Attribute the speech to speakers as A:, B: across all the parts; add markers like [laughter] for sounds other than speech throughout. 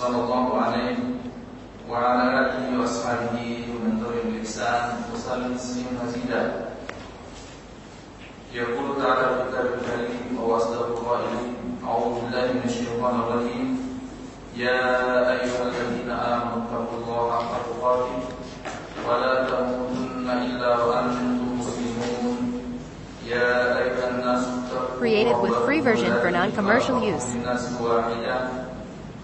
A: صلى الله عليه وعلى اله واصحابه ومن تبعهم باحسان وسلم تسليما مزيدا يقول تعالى في كتاب الكريم واصدق القائلين اعوذ بالله من الشيطان الرجيم يا ايها الذين امنوا اتقوا الله حق تقاته ولا تموتن الا وانتم مسلمون يا ايها الناس اتقوا
B: Created with free version for non-commercial use.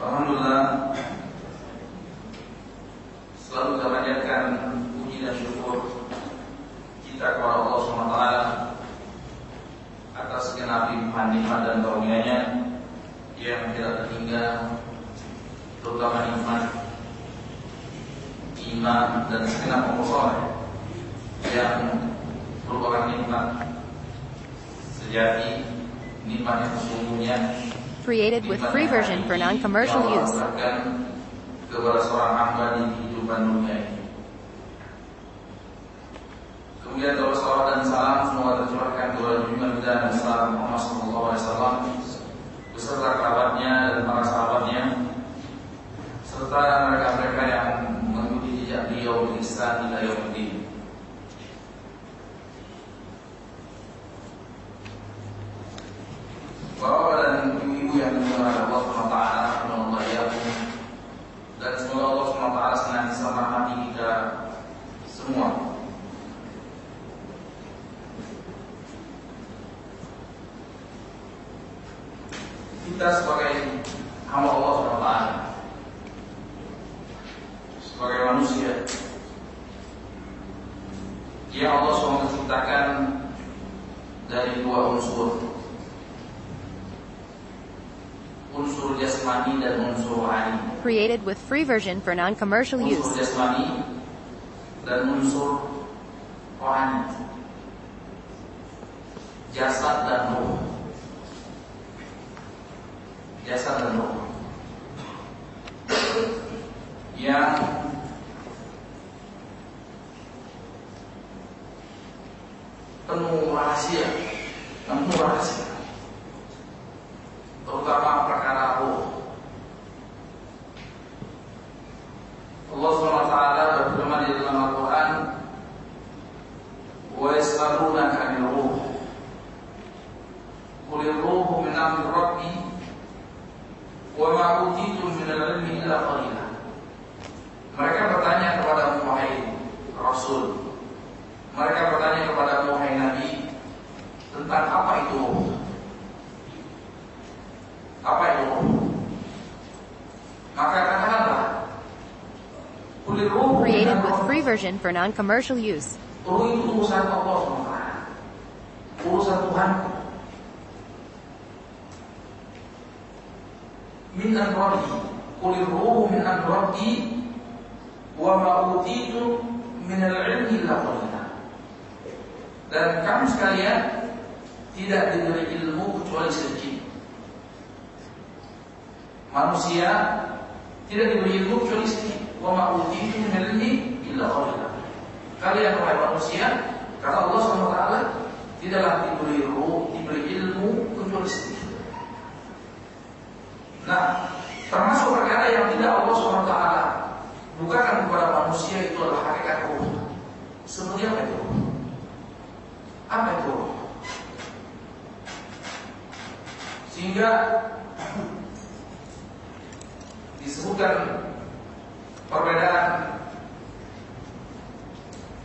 A: Alhamdulillah. Selalu kita panjatkan puji dan syukur Kita kepada Allah SWT Atas limpahan nikmat dan karunia-Nya Yang tidak terhingga Terutama nikmat Iman dan segenap pengusor Yang merupakan nikmat Sejati Nikmat yang sesungguhnya
B: Created with free version for non-commercial use.
A: Kemudian dan salam tercurahkan kepada junjungan kita dan salam Muhammad Sallallahu Alaihi Wasallam beserta kerabatnya dan para sahabatnya serta mereka-mereka yang mengikuti jejak beliau di Islam hingga yaumil Bapak dan ibu-ibu yang dimuliakan Allah SWT Allah ya dan semoga Allah SWT senantiasa merahmati kita semua. Kita sebagai hamba Allah SWT sebagai manusia yang Allah SWT ciptakan dari dua unsur unsur jasmani dan unsur rohani.
B: Created with free version for non-commercial use. For non-commercial use.
A: Roh itu urusan Allah Urusan Tuhan Min an-rabbi Kulir roh min an-rabbi Wa ma'utitu min al-ilmi illa Dan kamu sekalian Tidak diberi ilmu kecuali sedikit manusia tidak diberi ilmu kecuali sedikit. Wa ma utitu min ilmi illa qalila. Kalian wahai manusia, kata Allah SWT, tidaklah diberi ruh, diberi ilmu kecuali sedikit. Nah, termasuk perkara yang tidak Allah SWT bukakan kepada manusia itu adalah hakikat ruh. Seperti apa itu? Apa itu ruh? Sehingga disebutkan perbedaan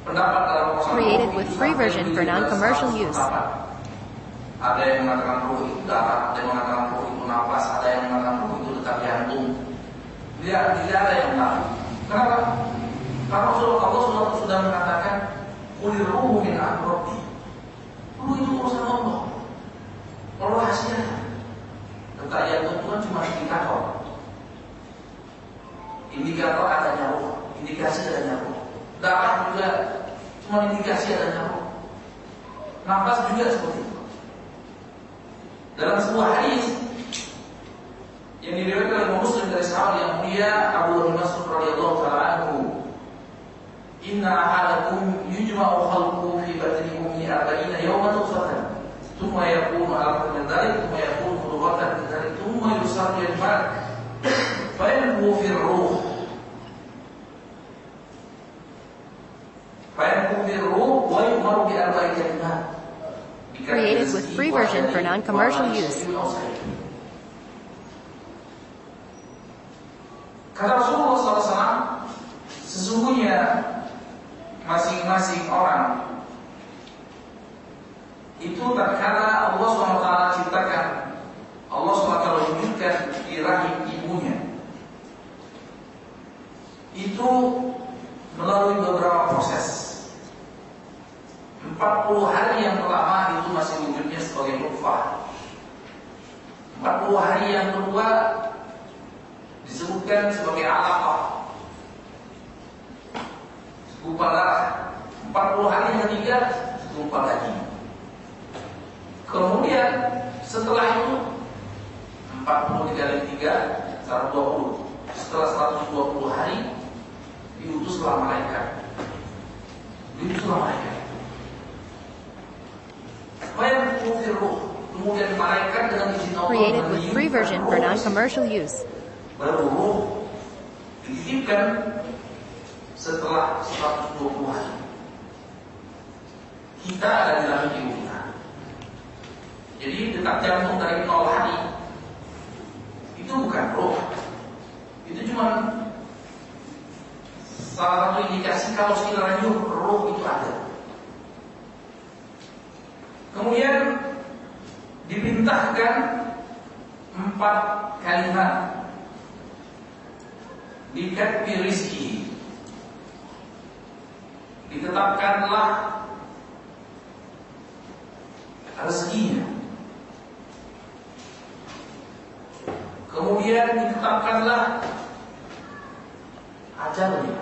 B: Created
A: ruh
B: with free version for non-commercial
A: 100
B: use.
A: Ada yang mengatakan ruh itu darah, ada yang mengatakan ruh itu nafas, ada yang mengatakan ruh itu detak jantung. Tidak, tidak ada yang tahu. Kenapa? Karena Allah sudah, sudah mengatakan Kulir ruhu min amrobi Ruh itu urusan Allah Allah rahasia Detak jantung itu kan cuma indikator Indikator adanya ruh Indikasi adanya ruh Darah juga cuma indikasi adanya ruh Nafas juga seperti itu Dalam sebuah hadis yang diriwayatkan oleh Muslim dari sahabat yang mulia Abu Mas'ud radhiyallahu taala anhu Inna ahadakum yujma'u khalquhu fi batni ummi arba'ina yawman nutfatan thumma yakunu 'alaqatan min dhalik thumma yakunu mudghatan min dhalik thumma yusarru al-malak fa yanfu fi ar-ruh
B: Created with free version for non-commercial use.
A: Kata Rasulullah SAW, sesungguhnya masing-masing orang itu tatkala Allah SWT ciptakan, Allah SWT wujudkan di rahim ibunya, itu melalui beberapa proses. 40 hari yang pertama itu masih wujudnya sebagai nutfah. 40 hari yang kedua disebutkan sebagai alaqah. Segumpal darah 40 hari yang ketiga segumpal daging kemudian setelah itu 40 dikali 3 120 setelah 120 hari diutuslah malaikat. Diutuslah malaikat
B: Created with free version for non-commercial use.
A: baru ruh setelah 120 hari. Kita ada di dalam ibu. Jadi detak jantung dari 0 hari itu bukan roh. Itu cuma salah satu indikasi kalau sekiranya roh itu ada. Kemudian dipintahkan empat kalimat. Dikatbi rizki ditetapkanlah rezekinya kemudian ditetapkanlah ajalnya.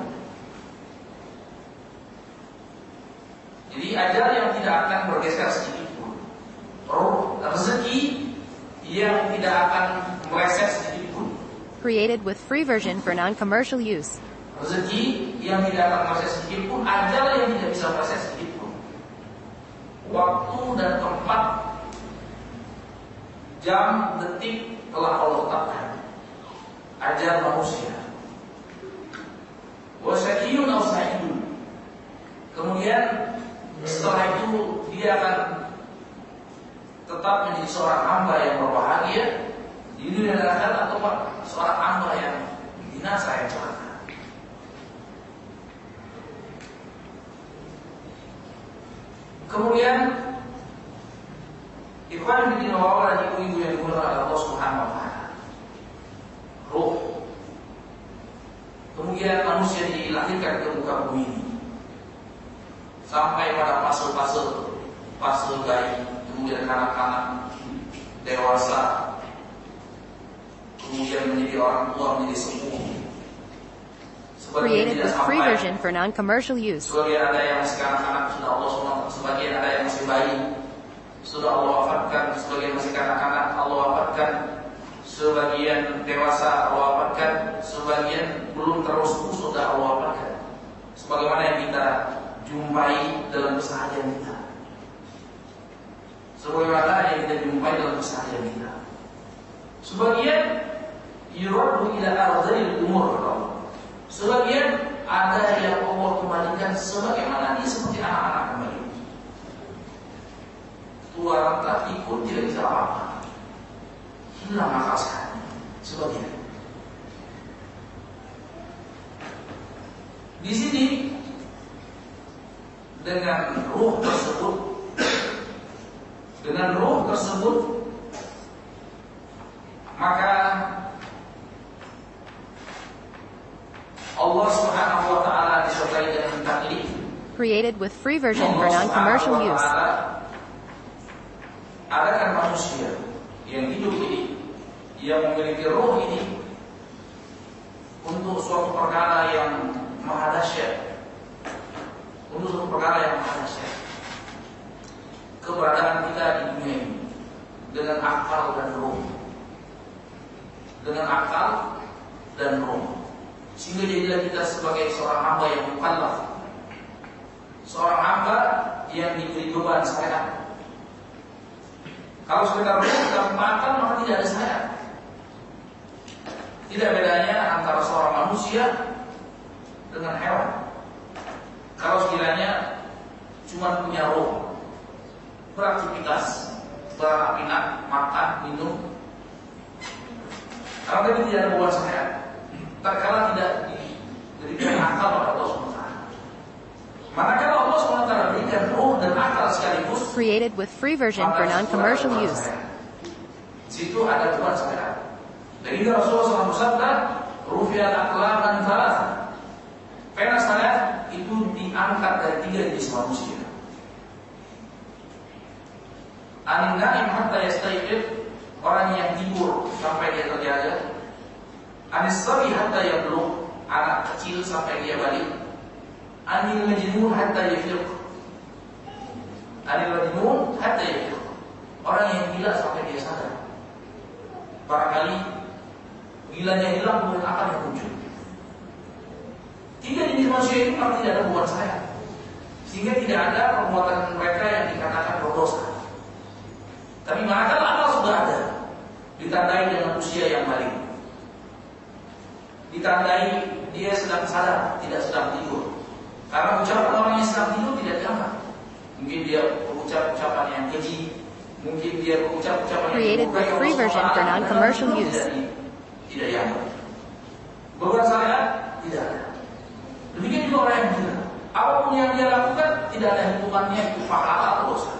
A: Jadi ajal yang tidak akan bergeser sedikit rezeki yang tidak akan meleset sedikit pun
B: Created with free version for non-commercial use.
A: rezeki yang tidak akan meleset sedikit pun, ajal yang tidak bisa meleset sedikit pun. Waktu dan tempat, jam, detik telah Allah tetapkan. Ajal manusia. Wasakiyun atau. Kemudian setelah itu dia akan tetap menjadi seorang hamba yang berbahagia di dunia dan akhirat atau seorang hamba yang binasa yang celaka. Kemudian Ikhwan bin Nawawal dan ibu-ibu yang dimuliakan oleh Allah Subhanahu wa taala. Ruh. Kemudian manusia dilahirkan ke muka bumi ini. Sampai pada fase-fase fase bayi, kemudian kanak-kanak, dewasa, kemudian menjadi orang tua, menjadi. Sebagian
B: Created with free version for non-commercial use.
A: Sebagian ada yang masih kanak-kanak sudah Allah SWT. Sebagian ada yang masih bayi Sudah Allah wafatkan. Sebagian masih kanak-kanak Allah wafatkan. Sebagian dewasa Allah wafatkan. Sebagian belum terus sudah Allah wafatkan. Sebagaimana yang kita jumpai dalam keseharian kita Sebagaimana yang kita jumpai dalam keseharian kita Sebagian Yuradu ila ardhil umur Sebagian ada yang Allah kembalikan sebagaimana dia seperti anak-anak kembali. keluar tak ikut tidak bisa apa-apa. Hilang akal. Sebagian. Di sini dengan ruh tersebut dengan ruh tersebut maka Allah Subhanahu wa taala disertai dengan taklif
B: Created with free version for non-commercial use.
A: Ada kan manusia yang hidup ini, yang memiliki roh ini untuk suatu perkara yang maha dahsyat, untuk suatu perkara yang maha dahsyat. Keberadaan kita di dunia ini dengan akal dan roh, dengan akal dan roh, sehingga jadilah kita sebagai seorang hamba yang mukallaf seorang hamba yang diberi beban syariat. Kalau sekedar ruh dan makan maka tidak ada syariat. Tidak bedanya antara seorang manusia dengan hewan. Kalau sekiranya cuma punya roh, beraktivitas, beraktivitas, makan, minum, kalau dia tidak ada beban syariat, terkala tidak diberikan akal pada Allah SWT. Manakala Allah SWT berikan roh dan akal sekaligus
B: Created with free version for non-commercial use.
A: Situ ada Tuhan sekarang. Dan itu Rasulullah SAW bersabda, Rufiat aqlaman salah. Pena saya itu diangkat dari tiga jenis manusia. Anin-naim hatta yastaiqid orang yang tidur sampai dia terjaga. Anis-sabi hatta yablugh anak kecil sampai dia balik. Anil majnun hatta yafiq. Anil majnun hatta yafiq. Orang yang gila sampai dia sadar. Barangkali gilanya hilang kemudian akan yang muncul. Tiga jenis manusia ini memang tidak ada buat saya. Sehingga tidak ada perbuatan mereka yang dikatakan berdosa. Tapi manakala akal sudah ada, ditandai dengan usia yang balik. Ditandai dia sedang sadar, tidak sedang tidur. Karena ucapan orang yang sedang tidur tidak diangkat. Mungkin dia berucap ucapan yang keji, mungkin dia berucap ucapan yang
B: Created
A: melukai
B: free
A: Allah
B: version for non-commercial
A: tidak
B: use.
A: Tidak diangkat. Beban syariat tidak ada. Demikian juga orang yang gila. Apa pun yang dia lakukan tidak ada hitungannya itu pahala atau dosa.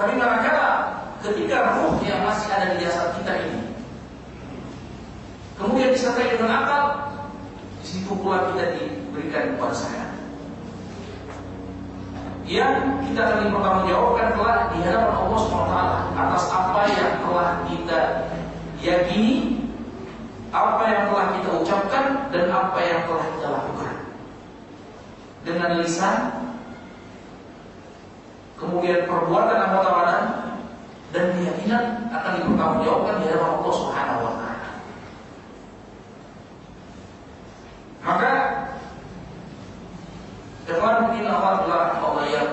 A: Tapi manakala ketika ruh yang masih ada di jasad kita ini kemudian disertai dengan akal, di situ pula kita diberikan saya. Yang kita akan dipertanggungjawabkan kelak di hadapan Allah SWT atas apa yang telah kita yakini, apa yang telah kita ucapkan dan apa yang telah kita lakukan. Dengan lisan, kemudian perbuatan anggota badan dan keyakinan akan dipertanggungjawabkan di hadapan Allah Subhanahu wa taala. Maka Ikhwan bin Allah Rahimahullah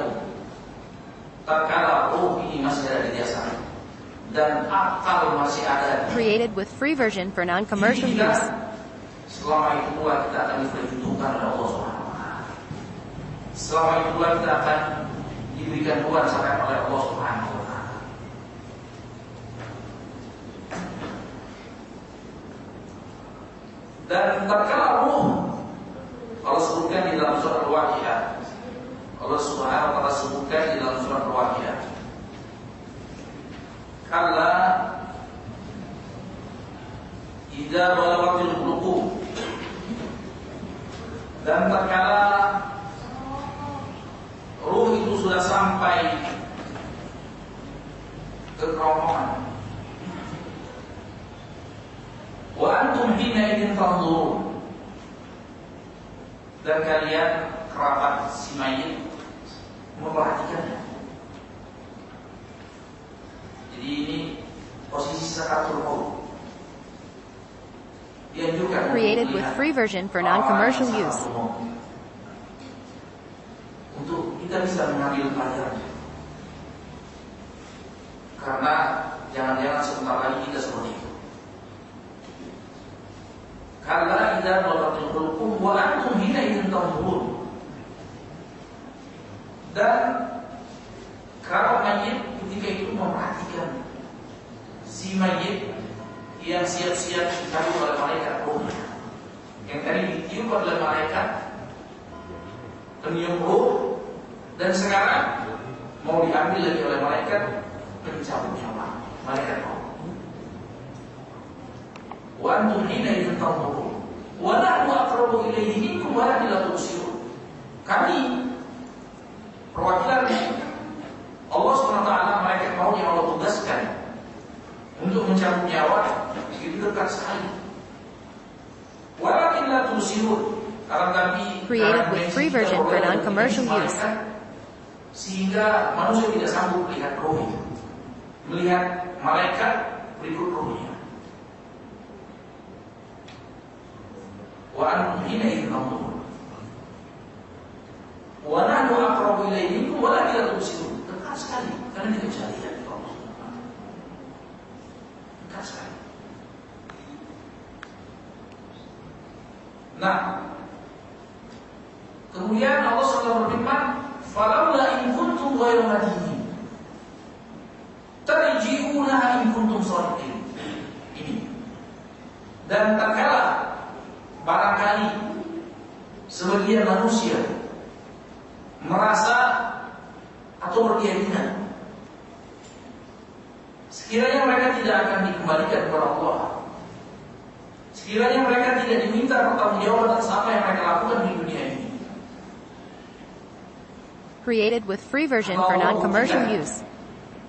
A: Tatkala ruh ini masih ada di jasad Dan akal masih ada
B: Created with free version for non-commercial use.
A: Selama itu pula kita akan diperhitungkan oleh Allah taala. Selama itu pula kita akan diberikan Tuhan sampai oleh Allah Subhanahu wa taala. Dan tatkala ruh Allah sebutkan di dalam surat Al-Waqiah. Allah Subhanahu wa taala sebutkan di dalam surat Al-Waqiah. Kalla idza balagatil qulub dan tatkala ruh itu sudah sampai ke kerongkongan wa antum hina idin tanzurun dan kalian kerabat si mayit memperhatikannya jadi ini posisi sakatul maut.
B: Created with free version for non-commercial
A: yang
B: use.
A: Untuk kita bisa mengambil pelajaran karena jangan-jangan sebentar lagi kita seperti itu karena idza balaghatil qulub wa antum hina tanzurun. Dan Kalau mayit ketika itu memperhatikan si mayit yang siap-siap ditaruh oleh malaikat rohnya. Yang tadi ditiup oleh malaikat peniup roh dan sekarang mau diambil lagi oleh malaikat pencabut nyawa, malaikat roh. Wa antum hina idzin tanzurun. Wa nahnu aqrabu ilayhi minkum walakin la. Kami perwakilan Allah SWT malaikat mau yang Allah tugaskan untuk mencabut nyawa itu dekat sekali. Walakin la tubsirun.
B: Created with free version for non-commercial use.
A: Sehingga manusia tidak sanggup melihat. Melihat malaikat berikut sekali karena tidak bisa kuntum ghairu madinin, tarji'unaha in kuntum shadiqin." Ini. Dan tak kala barangkali sebagian manusia merasa atau berkeyakinan sekiranya mereka tidak akan dikembalikan kepada Allah sekiranya mereka tidak diminta pertanggungjawaban atas apa yang mereka lakukan di dunia ini
B: Created with free version for non-commercial use.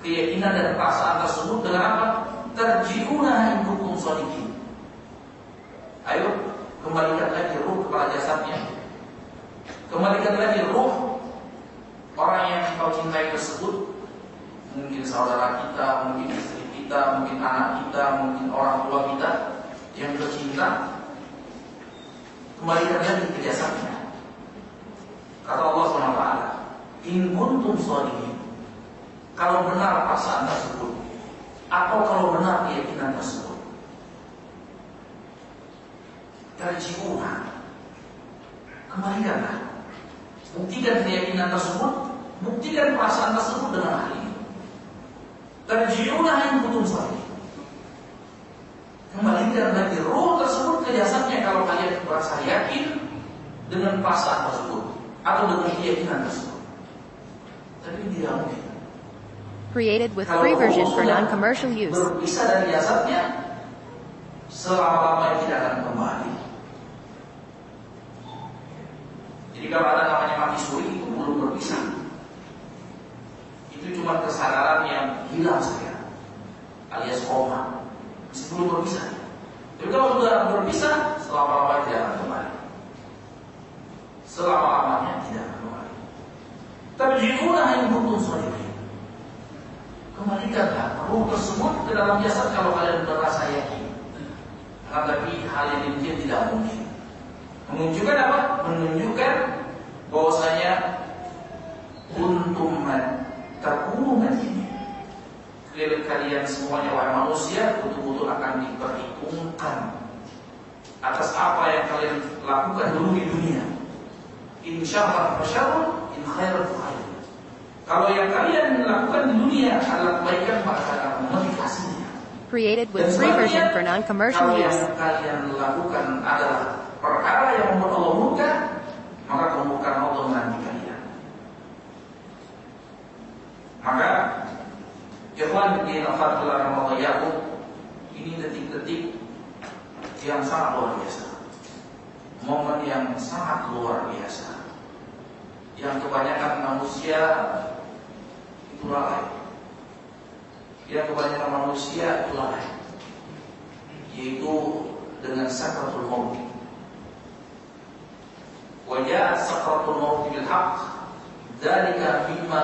A: keyakinan dan perasaan tersebut dengan apa? Terjiuna in kuntum shadiqin. Ayo kembalikan lagi ruh kepada jasadnya. Kembalikan lagi ruh orang yang kau cintai tersebut. Mungkin saudara kita, mungkin istri kita, mungkin anak kita, mungkin orang tua kita yang tercinta. Kembalikan lagi ke jasadnya. Kata Allah SWT, In kuntum shadiqin. Kalau benar perasaan tersebut atau kalau benar keyakinan tersebut. Tarji'uha. Kembalikanlah. Buktikan keyakinan tersebut, buktikan perasaan tersebut dengan hal ini. Tarji'uha yang kuntum shadiqin. Kembalikan lagi roh tersebut ke jasadnya kalau kalian merasa yakin dengan perasaan tersebut atau dengan keyakinan tersebut.
B: Created with free version for non-commercial use.
A: Berpisah dari jasadnya selama-lamanya tidak akan kembali. Jadi kalau ada namanya mati suri itu belum berpisah. Itu cuma kesadaran yang hilang saja, alias koma. Masih belum berpisah. Tapi kalau sudah berpisah, selama-lamanya tidak akan kembali. Selama-lamanya tidak Tapi jika yang kuntum shadiqin kembalikanlah ruh tersebut ke dalam jasad kalau kalian merasa yakin. Tetapi hal yang demikian tidak mungkin. Menunjukkan apa? Menunjukkan bahwasanya kuntum takunu ini. Kalian kalian semuanya wahai manusia betul-betul akan diperhitungkan atas apa yang kalian lakukan dulu di dunia. Insya Allah fasyarun, in khairat khair. Kalau yang kalian lakukan di dunia adalah kebaikan maka akan memotivasinya.
B: Created with free version for non-commercial
A: kalau
B: use.
A: yang kalian lakukan adalah perkara yang membuat Allah murka, maka kemurkaan Allah menanti kalian. Maka Ikhwan bin Al-Fadhullah Ramadhan ini detik-detik yang sangat luar biasa. Momen yang sangat luar biasa. Yang kebanyakan manusia itu lalai. Yang kebanyakan manusia itu lalai. Yaitu dengan sakratul maut. Wajah sakratul maut bil haq. Dalika mimma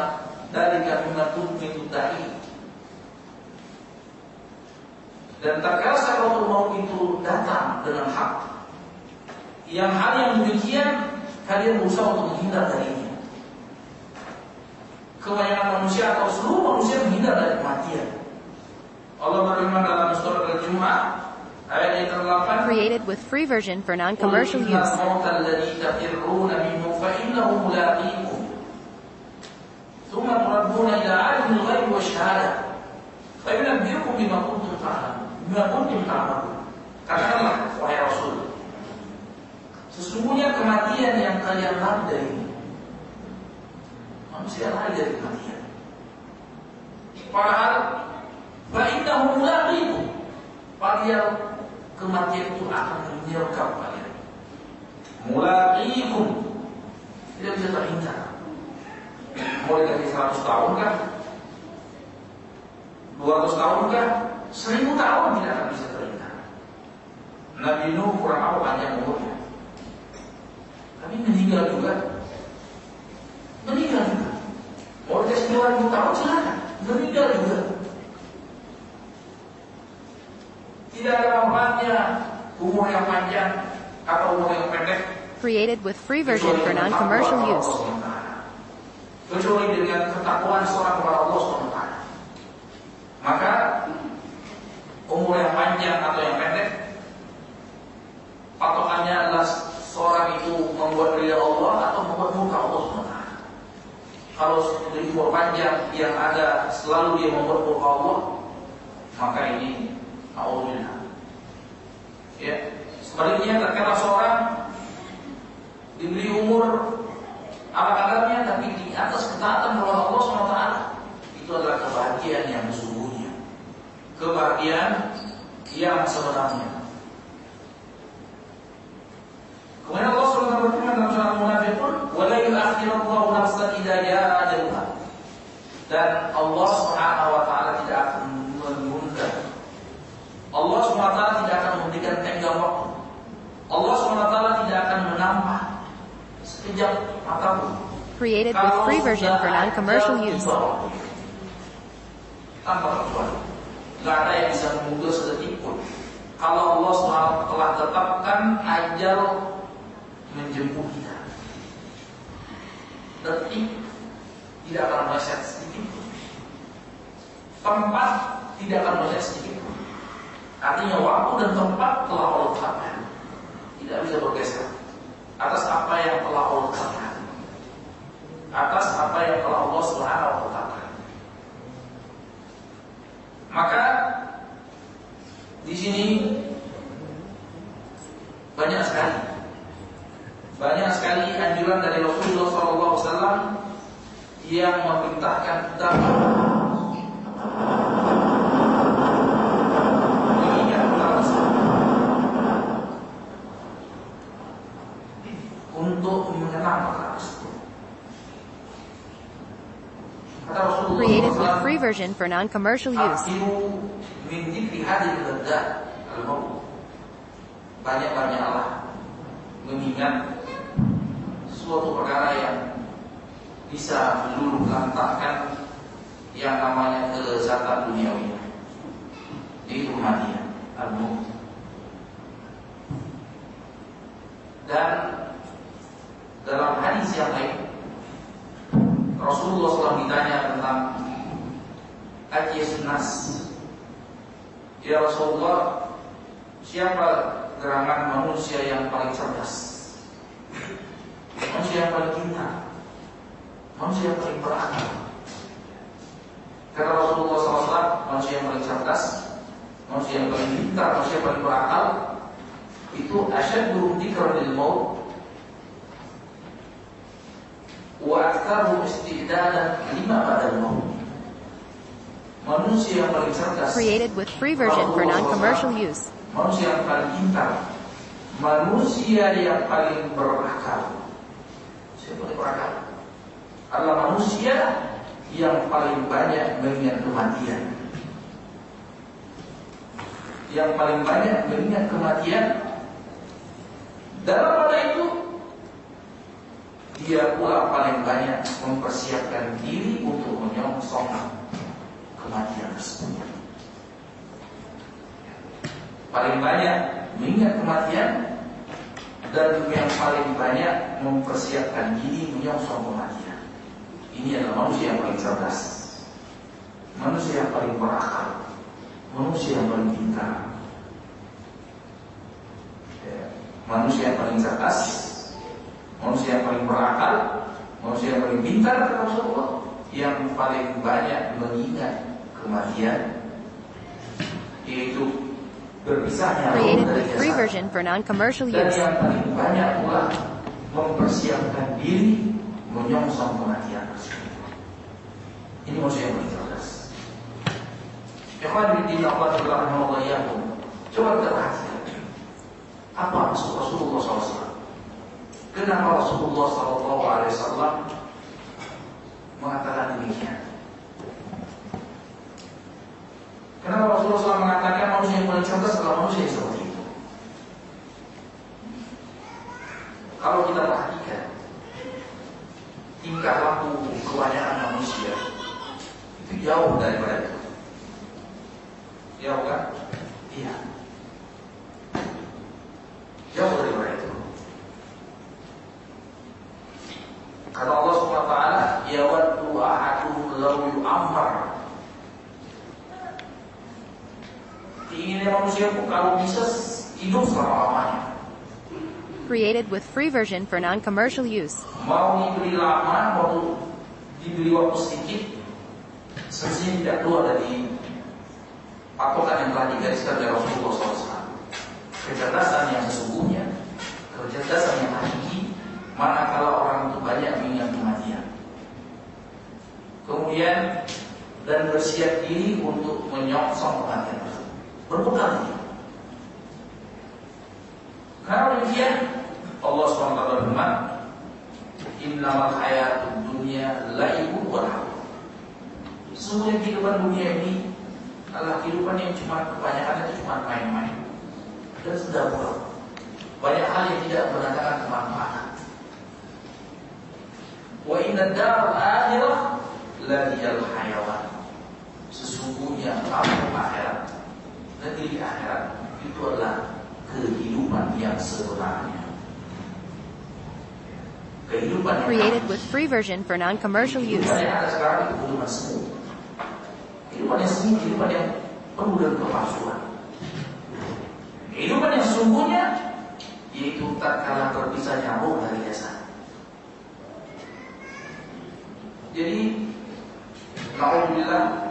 A: dalika mimma tudmitu da'i. Dan tatkala sakratul maut itu datang dengan hak, yang hal yang demikian kalian berusaha untuk menghindar darinya. Kebanyakan manusia atau seluruh manusia menghindar dari kematian. Allah berfirman dalam surat Al-Jumu'ah ayat yang ke-8
B: Created with free version for non-commercial
A: قل إن
B: use.
A: الموت الذي تفرون منه فإنه ملاقيكم ثم تردون إلى alimul ghaib wa syahadah. Fa yunabbiukum bima kuntum ta'lamun. Bima kuntum ta'lamun. Katakanlah wahai Rasul, sesungguhnya kematian yang kalian lari dari ini. Manusia lari dari kematian. Padahal fa innahu mulaqikum. Padahal kematian itu akan menyergap kalian. Mulaqikum. Tidak bisa terhindar. Mau dikasih 100 tahun kan? 200 tahun kan? 1000 tahun tidak akan bisa terhindar. Nabi Nuh kurang apa panjang umurnya. Tapi meninggal juga. Meninggal juga. Dikasih 2000 tahun silakan. Meninggal juga. Tidak ada manfaatnya umur yang panjang atau umur yang pendek.
B: Created with free version for non-commercial use.
A: Kecuali dengan ketakwaan seorang kepada Allah SWT. Maka umur yang panjang atau yang pendek patokannya adalah seorang itu membuat ridha Allah atau membuat muka Allah SWT. Kalau umur panjang yang ada selalu dia muka Allah, maka ini Alhamdulillah. Ya, sebaliknya terkena seorang diberi umur apa kadarnya tapi di atas ketaatan kepada Allah SWT itu adalah kebahagiaan yang sesungguhnya. Kebahagiaan yang sebenarnya kemudian Allah SWT berfirman dalam surat Al-Munafiqun wala yu'akhirallahu nafsan idza jaa ajaluha dan Allah Subhanahu wa taala tidak akan menunda Allah SWT tidak akan memberikan tenggang waktu Allah SWT tidak akan menambah sekejap mata pun
B: Created with free version for non-commercial use.
A: Tanpa kecuali. Gak ada yang bisa mengundur sedetik pun. Kalau Allah SWT telah tetapkan ajal menjemput kita. Detik tidak akan meleset sedikit. Tempat tidak akan meleset sedikit. Artinya waktu dan tempat telah Allah tetapkan. Tidak bisa bergeser atas apa yang telah Allah tetapkan atas apa yang telah Allah Subhanahu wa taala. Maka di sini banyak sekali sekali anjuran dari Rasulullah SAW yang memerintahkan kita untuk perkara tersebut. Rasulullah
B: Created with free version for non-commercial use.
A: Banyak-banyaklah mengingat suatu perkara yang bisa meluluh lantahkan yang namanya kelezatan duniawi. Itu kematian, al-maut. Dan dalam hadis yang lain Rasulullah SAW ditanya tentang Ajiyas Nas Ya Rasulullah Siapa gerangan manusia yang paling cerdas Manusia yang paling pintar Manusia yang paling berakal Kata Rasulullah SAW Manusia yang paling cerdas Manusia yang paling pintar Manusia yang paling berakal Itu asyaddu dikra lil maut wa aktsaru istidadan lima badal maut. Manusia yang paling cerdas.
B: Created with free version for non-commercial use.
A: Manusia yang paling pintar. Manusia yang paling berakal. Yang berakal? Adalah manusia yang paling banyak mengingat kematian. Yang paling banyak mengingat kematian. Dalam pada itu dia pula paling banyak mempersiapkan diri untuk menyongsong kematian tersebut. Paling banyak mengingat kematian dan yang paling banyak mempersiapkan diri menyongsong kematian. Ini adalah manusia yang paling cerdas, manusia yang paling berakal, manusia yang paling pintar, Ya, manusia yang paling cerdas, manusia yang paling berakal, manusia yang paling pintar Rasulullah, yang paling banyak mengingat kematian yaitu berpisahnya
B: Created with free version for non-commercial
A: dan
B: use.
A: yang paling banyak pula mempersiapkan diri menyongsong kematian tersebut. Ini maksud yang paling cerdas. Ikhwan bin Allah Subhanahu wa Coba kita perhatikan. Apa maksud Rasulullah SAW? Kenapa Rasulullah SAW mengatakan demikian? Kenapa Rasulullah SAW mengatakan manusia yang paling cerdas adalah manusia yang seperti itu? Kalau kita perhatikan tingkah laku kebanyakan manusia itu jauh daripada itu. Jauh kan? Iya. Jauh daripada itu. Kata Allah Subhanahu wa taala, "Yawaddu ahaduhum law yu'ammar." Keinginan manusia pun kalau bisa hidup selama-lamanya.
B: Created with free version for non-commercial use.
A: mau diberi lama, mau diberi waktu sedikit, sebenarnya tidak keluar dari patokan yang telah digariskan oleh Rasulullah SAW. Kecerdasan yang sesungguhnya, kecerdasan yang hakiki, manakala orang itu banyak mengingat kematian. Kemudian dan bersiap diri untuk menyongsong kematian ini. Karena demikian Allah SWT berfirman, Innamal hayatud dunya laibu wa. Sesungguhnya kehidupan dunia ini adalah kehidupan yang cuma kebanyakan itu cuma main-main dan sudah pulang. Banyak hal yang tidak mendatangkan kemanfaatan. Wa inna daral akhirah la hayawan. Sesungguhnya kampung akhirat negeri akhirat itu adalah kehidupan yang sebenarnya. Kehidupan yang
B: Created with free version for non-commercial use.
A: Kehidupan yang ada sekarang itu kehidupan semu. Kehidupan yang semu, kehidupan yang penuh dengan kepalsuan. Kehidupan yang yaitu tak kalah terpisahnya roh dari jasad. Jadi, Alhamdulillah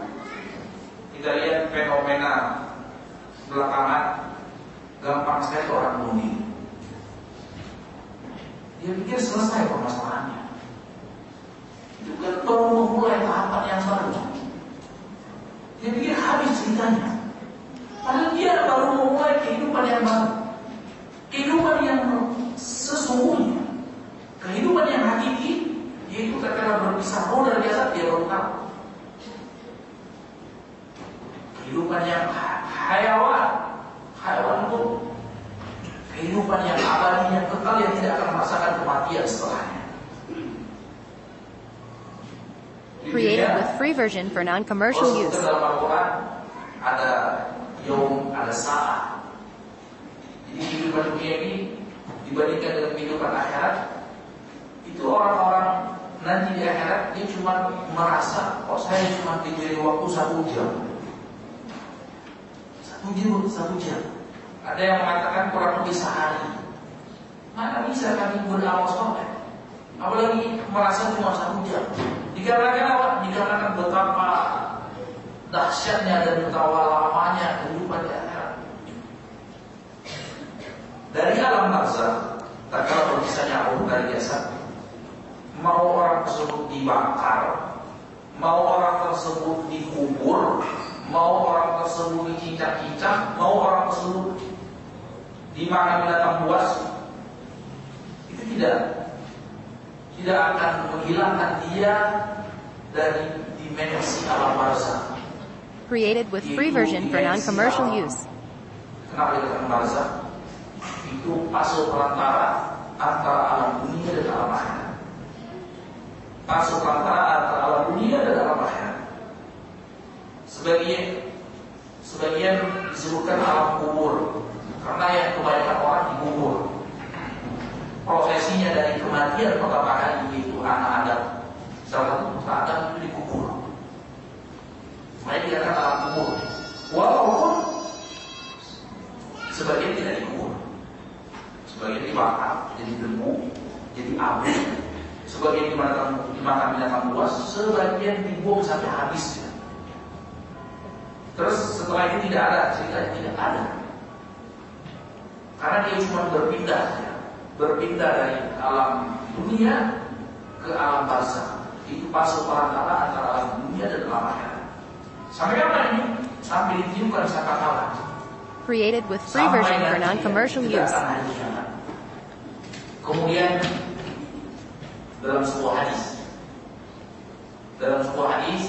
A: kita lihat fenomena belakangan gampang sekali orang diri. Dia pikir selesai permasalahannya. Itu kan baru memulai tahapan yang baru. Dia pikir habis ceritanya. Padahal dia baru memulai kehidupan yang baru. Kehidupan yang sesungguhnya. Kehidupan yang hakiki. Yaitu ketika berpisah roh dari jasad dia baru tahu. Kehidupan yang ha- hayawan. Hayawan itu kehidupan yang abadi yang kekal yang tidak akan merasakan kematian setelahnya.
B: Created with free version for non-commercial use.
A: dalam Al-Quran ada yom, ada saat. Jadi kehidupan dunia ini dibandingkan dengan kehidupan akhirat, itu orang-orang nanti di akhirat dia cuma merasa, oh saya cuma diberi waktu satu jam, satu jam, satu jam. Ada yang mengatakan kurang lebih sehari. Mana bisa kami beramal soleh? Apalagi merasa cuma satu jam. Dikarenakan apa? Dikarenakan betapa dahsyatnya dan betapa lamanya kehidupan di akhirat. Dari alam barzah, tak kala berpisahnya roh dari jasad, mau orang tersebut dibakar, mau orang tersebut dikubur, mau orang tersebut dicincang-cincang, mau orang tersebut dimakan binatang buas, itu tidak tidak akan menghilangkan dia dari dimensi alam barzah.
B: Created with free version for non-commercial use.
A: Kenapa dikatakan barzah? Itu fase perantara antara alam dunia dan alam akhirat. Fase perantara antara alam dunia dan alam akhirat. Sebagian sebagian disebutkan alam kubur karena yang kebanyakan orang dikubur. Prosesinya dari kematian pertama kali yaitu anak Adam. Salah satu putra Adam itu dikubur. Makanya dikatakan alam kubur. Walaupun sebagian tidak dikubur, sebagian dibakar jadi debu, jadi abu, sebagian dimakan dimakan binatang buas, sebagian dibuang sampai habis. Terus setelah itu tidak ada, cerita tidak ada. Karena dia cuma berpindah, ya. berpindah dari alam dunia ke alam barzah. Itu fase perantara antara alam dunia dan alam akhirat. Sampai kapan ini? Sampai ditiupkan sangkakala.
B: Created with free version for non-commercial use.
A: Kemudian dalam sebuah hadis, dalam sebuah hadis,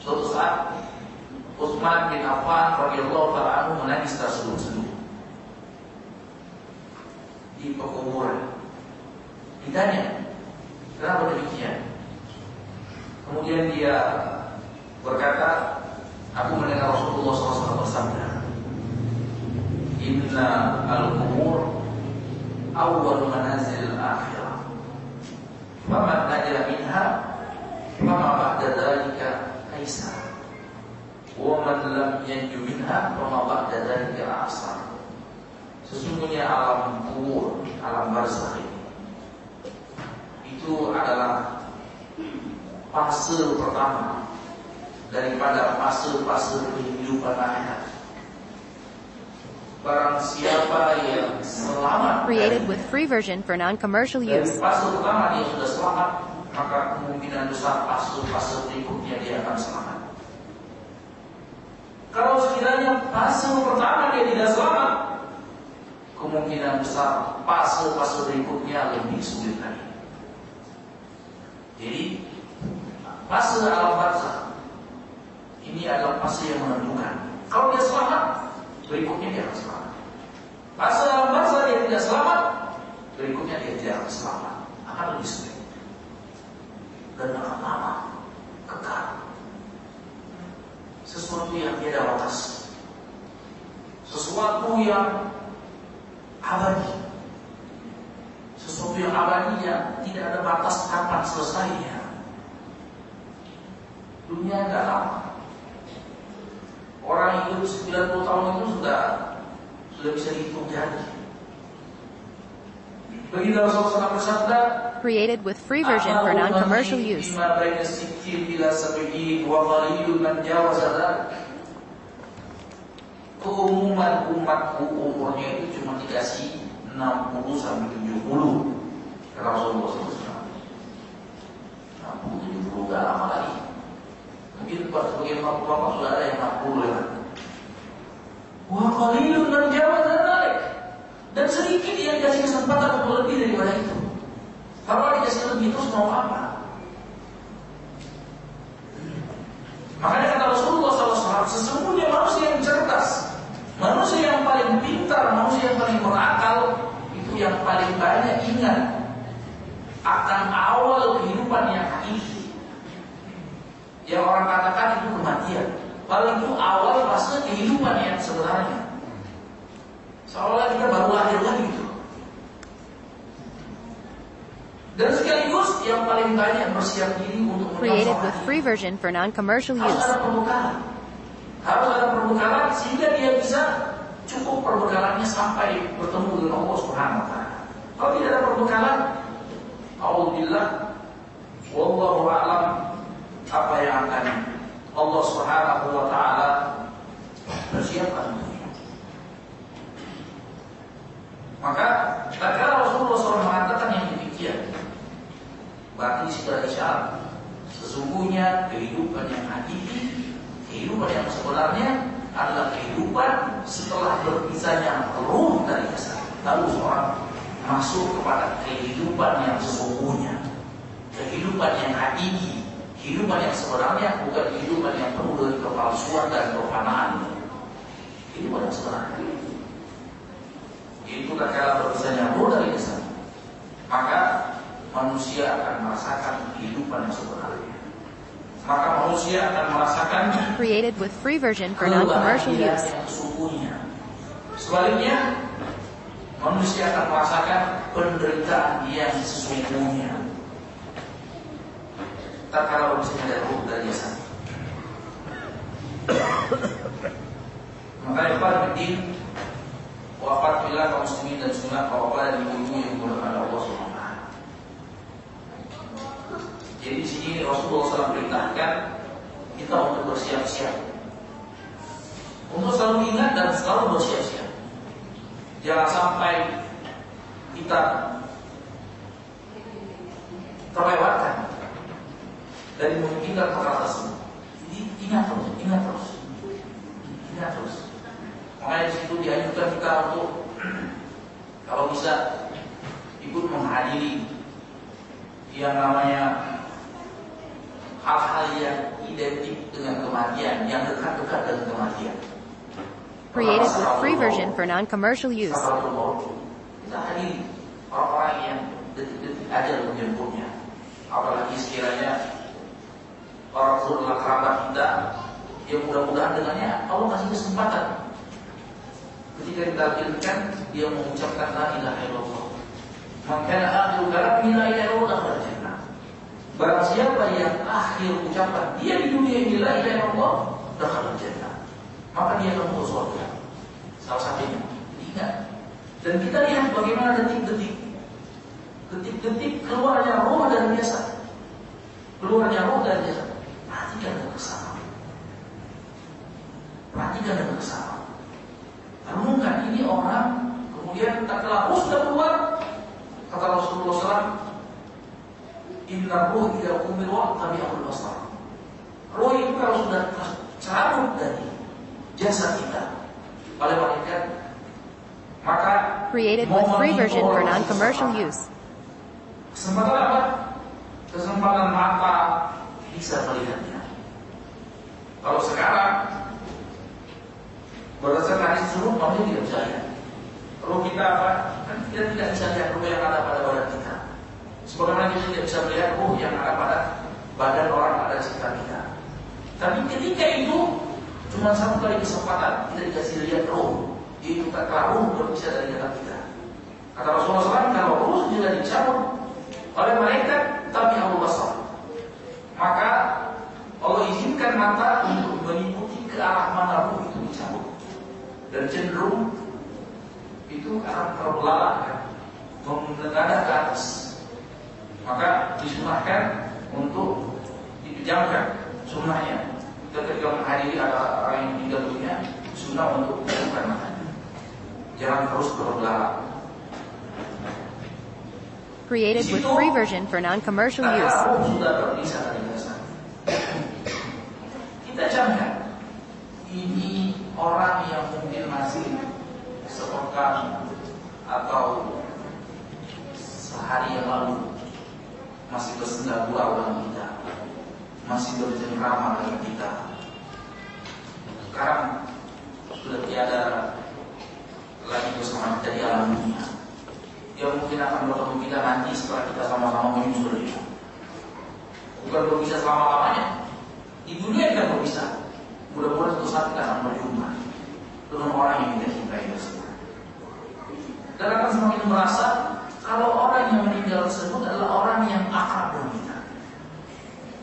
A: suatu saat Utsman bin Affan radhiyallahu taala anhu menangis terseduh-seduh di pekuburan. Ditanya, kenapa demikian? Kemudian dia berkata, aku mendengar Rasulullah SAW bersabda, Inna al-kubur awal manazil akhirah. Faman najah minha, fama ba'da dhalika kaisar. Man lam yanju minha, fama ba'da dhalika asar. Sesungguhnya alam kubur, alam barzakh ini itu adalah fase pertama daripada fase-fase kehidupan akhirat. Barang siapa yang selamat
B: Created with free version for non-commercial
A: dari
B: use.
A: fase pertama dia sudah selamat, maka kemungkinan besar fase-fase berikutnya dia akan selamat. Kalau sekiranya fase pertama dia tidak selamat, kemungkinan besar fase-fase berikutnya lebih sulit lagi. Jadi fase alam barzah ini adalah fase yang menentukan. Kalau dia selamat, berikutnya dia akan selamat. Fase alam barzah dia tidak selamat, berikutnya dia tidak akan selamat. Akan lebih sulit dan akan lama, kekal. Sesuatu yang tiada batas, sesuatu yang abadi, sesuatu yang abadi yang tidak ada batas kapan selesainya. Dunia nggak lama. Orang hidup 90 tahun itu sudah sudah bisa dihitung jari.
B: Created with free version for non-commercial use.
A: Bima baina sittin ila sab'in wa qalilun man jawaza dzalik. Keumuman umatku umurnya itu cuma dikasih 60 sampai 70 Rasulullah SAW. 60 70 gak lama lagi. Mungkin buat sebagian bapak-bapak sudah ada yang 60 ya. Wa qalilun man jawaza dzalik. Dan sedikit yang dikasih kesempatan untuk lebih daripada itu. Kalau dikasih lebih terus mau apa? Makanya kata Rasulullah SAW, sesungguhnya manusia yang cerdas, manusia yang paling pintar, manusia yang paling berakal, itu yang paling banyak ingat akan awal kehidupan yang hakiki. Yang orang katakan itu kematian. Paling itu awal fase kehidupan yang sebenarnya. Seolah kita baru lahir lagi gitu. Dan sekaligus yang paling banyak bersiap diri untuk
B: Created with free version for non-commercial
A: harus
B: use.
A: ada perbekalan. Harus ada perbekalan sehingga dia bisa cukup perbekalannya sampai bertemu dengan Allah Subhanahu wa taala. Kalau tidak ada perbekalan, Alhamdulillah wallahu a'lam apa yang akan Allah Subhanahu wa taala persiapkan Maka tatkala Rasulullah SAW mengatakan yang demikian, berarti sudah isyarat sesungguhnya kehidupan yang hakiki, kehidupan yang sebenarnya adalah kehidupan setelah berpisahnya ruh dari jasad. Lalu seorang masuk kepada kehidupan yang sesungguhnya, kehidupan yang hakiki, kehidupan yang sebenarnya bukan kehidupan yang penuh dengan kepalsuan dan kefanaan. Kehidupan yang sebenarnya. Itu tatkala berpisahnya ruh dari jasad. Maka manusia akan merasakan kehidupan yang sebenarnya. Maka manusia akan merasakan
B: Created with free version for non-commercial use.
A: yang sesungguhnya. Sebaliknya, manusia akan merasakan penderitaan yang sesungguhnya. Tak kalau misalnya ada ruh dari jasad. Maka ikhwan bidin wafat bila kaum muslimin dan muslimat wafat dan ibu-ibu yang dimuliakan Allah taala. Jadi di sini Rasulullah SAW perintahkan kita untuk bersiap-siap. Untuk selalu ingat dan selalu bersiap-siap. Jangan sampai kita terlewatkan dari memikirkan perkara tersebut. Jadi ingat terus, ingat terus, ingat terus. Makanya di situ dianjurkan kita untuk kalau bisa ikut menghadiri yang namanya hal-hal yang identik dengan kematian, yang dekat-dekat dengan kematian.
B: Created with free version for non-commercial use.
A: Kita hadiri orang-orang yang detik-detik aja menjemputnya. Apalagi sekiranya orang adalah kerabat kita, yang mudah-mudahan dengannya Allah kasih kesempatan. Ketika ditakdirkan dia mengucapkan la ilaha illallah. Maka akhir kalam la ilaha illallah jannah. Barang siapa yang akhir ucapan dia di dunia ini la ilaha illallah dakhala jannah. Maka dia akan masuk surga. Salah satunya. Ingat. Dan kita lihat bagaimana detik-detik detik-detik keluarnya roh dan biasa. Keluarnya roh dan biasa. Perhatikan dengan bersama. Perhatikan dengan bersama. Renungkan ini orang kemudian tak telah sudah keluar kata Rasulullah SAW Inna ruh ila umirwa kami akul basar Roh itu kalau sudah tercabut dari jasa kita oleh malaikat
B: created with free version for non-commercial use.
A: Kesempatan mata bisa melihatnya. Kalau sekarang berdasarkan hadis suruh kami tidak bisa lihat. Kalau kita apa? Kan kita tidak bisa lihat ruh yang ada pada badan kita. Sebagaimana kita tidak bisa melihat ruh yang ada pada badan orang ada di sekitar kita. Tapi ketika itu cuma satu kali kesempatan kita dikasih lihat roh, itu tak ruh berpisah dari dalam kita. Kata Rasulullah SAW, kalau roh sudah dicabut oleh malaikat, tapi Allah basar. Maka Allah izinkan mata untuk mengikuti ke arah mana roh itu dicabut. Dan cenderung itu arah terbelalak kan, menengadah ke atas. Maka disunahkan untuk dipejamkan sunnahnya ketika menghadiri ada orang yang meninggal dunia sunnah untuk membuka matanya jangan terus berbelalak
B: created with free version for non-commercial use.
A: orang yang mungkin masih sepekan atau sehari yang lalu masih bersenda gurau dengan kita, masih bercengkrama dengan kita. Sekarang sudah tiada lagi bersama kita di alam dunia dia mungkin akan bertemu kita nanti setelah kita sama-sama dia. Bukan berpisah selama-lamanya. Di dunia kita berpisah. Mudah-mudahan suatu saat kita akan berjumpa dengan orang yang kita cintai tersebut. Dan akan semakin merasa kalau orang yang meninggal tersebut adalah orang yang akrab dengan kita.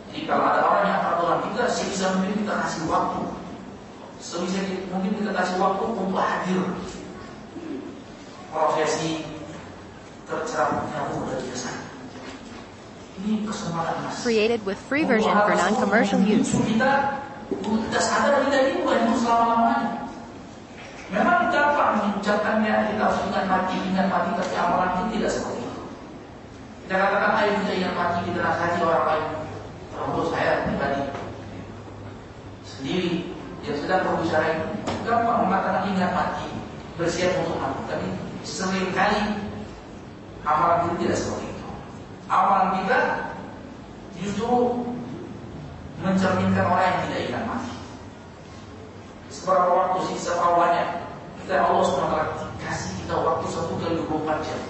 A: Jadi kalau ada orang yang akrab dengan kita, sebisa mungkin kita kasih waktu. Sebisa mungkin kita kasih waktu untuk hadir prosesi
B: Created with free version for non-commercial use.
A: Kita sadar kita ini. Memang gampang mengucapkannya, kita harus ingat mati, ingat mati, tapi amalan itu tidak seperti itu. Kita katakan, ayo kita ingat mati, kita nasihati orang lain. Untuk saya pribadi sendiri yang sedang berbicara itu gampang mengatakan ingat mati, bersiap untuk mati. Tapi seringkali Amalan kita tidak seperti itu. Amalan kita justru mencerminkan orang yang tidak ingat mati. Seberapa waktu sisa awalnya kita Allah SWT kasih kita waktu satu kali 24 jam.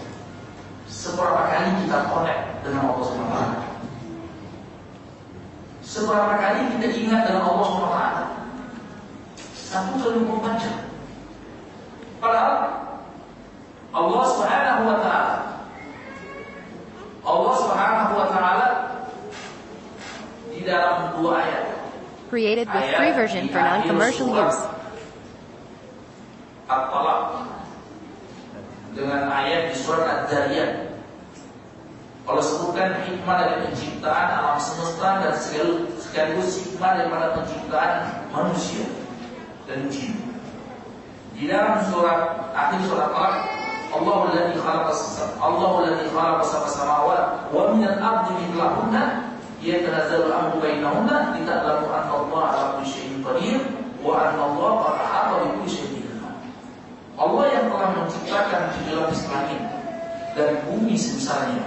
A: Seberapa kali kita connect dengan Allah SWT. Seberapa kali kita ingat dengan Allah SWT. Satu kali 24 jam. Padahal Allah Subhanahu wa taala Allah Subhanahu wa taala di dalam dua ayat
B: created with free version for non-commercial use.
A: At-Talaq dengan ayat di surat Ad-Dariyat Kalau sebutkan hikmah dari penciptaan alam semesta dan sekaligus hikmah daripada penciptaan manusia dan jin. Di dalam surat akhir surat Al Alladhi khalaqa Allah alladhi khalaqa sab'a samawat wa min al-ardi mithlahunna yatanazzalu al-amru bainahunna lita'lamu anna Allah ala kulli syai'in qadir wa anna Allah yang telah menciptakan tujuh lapis langit dan bumi semisalnya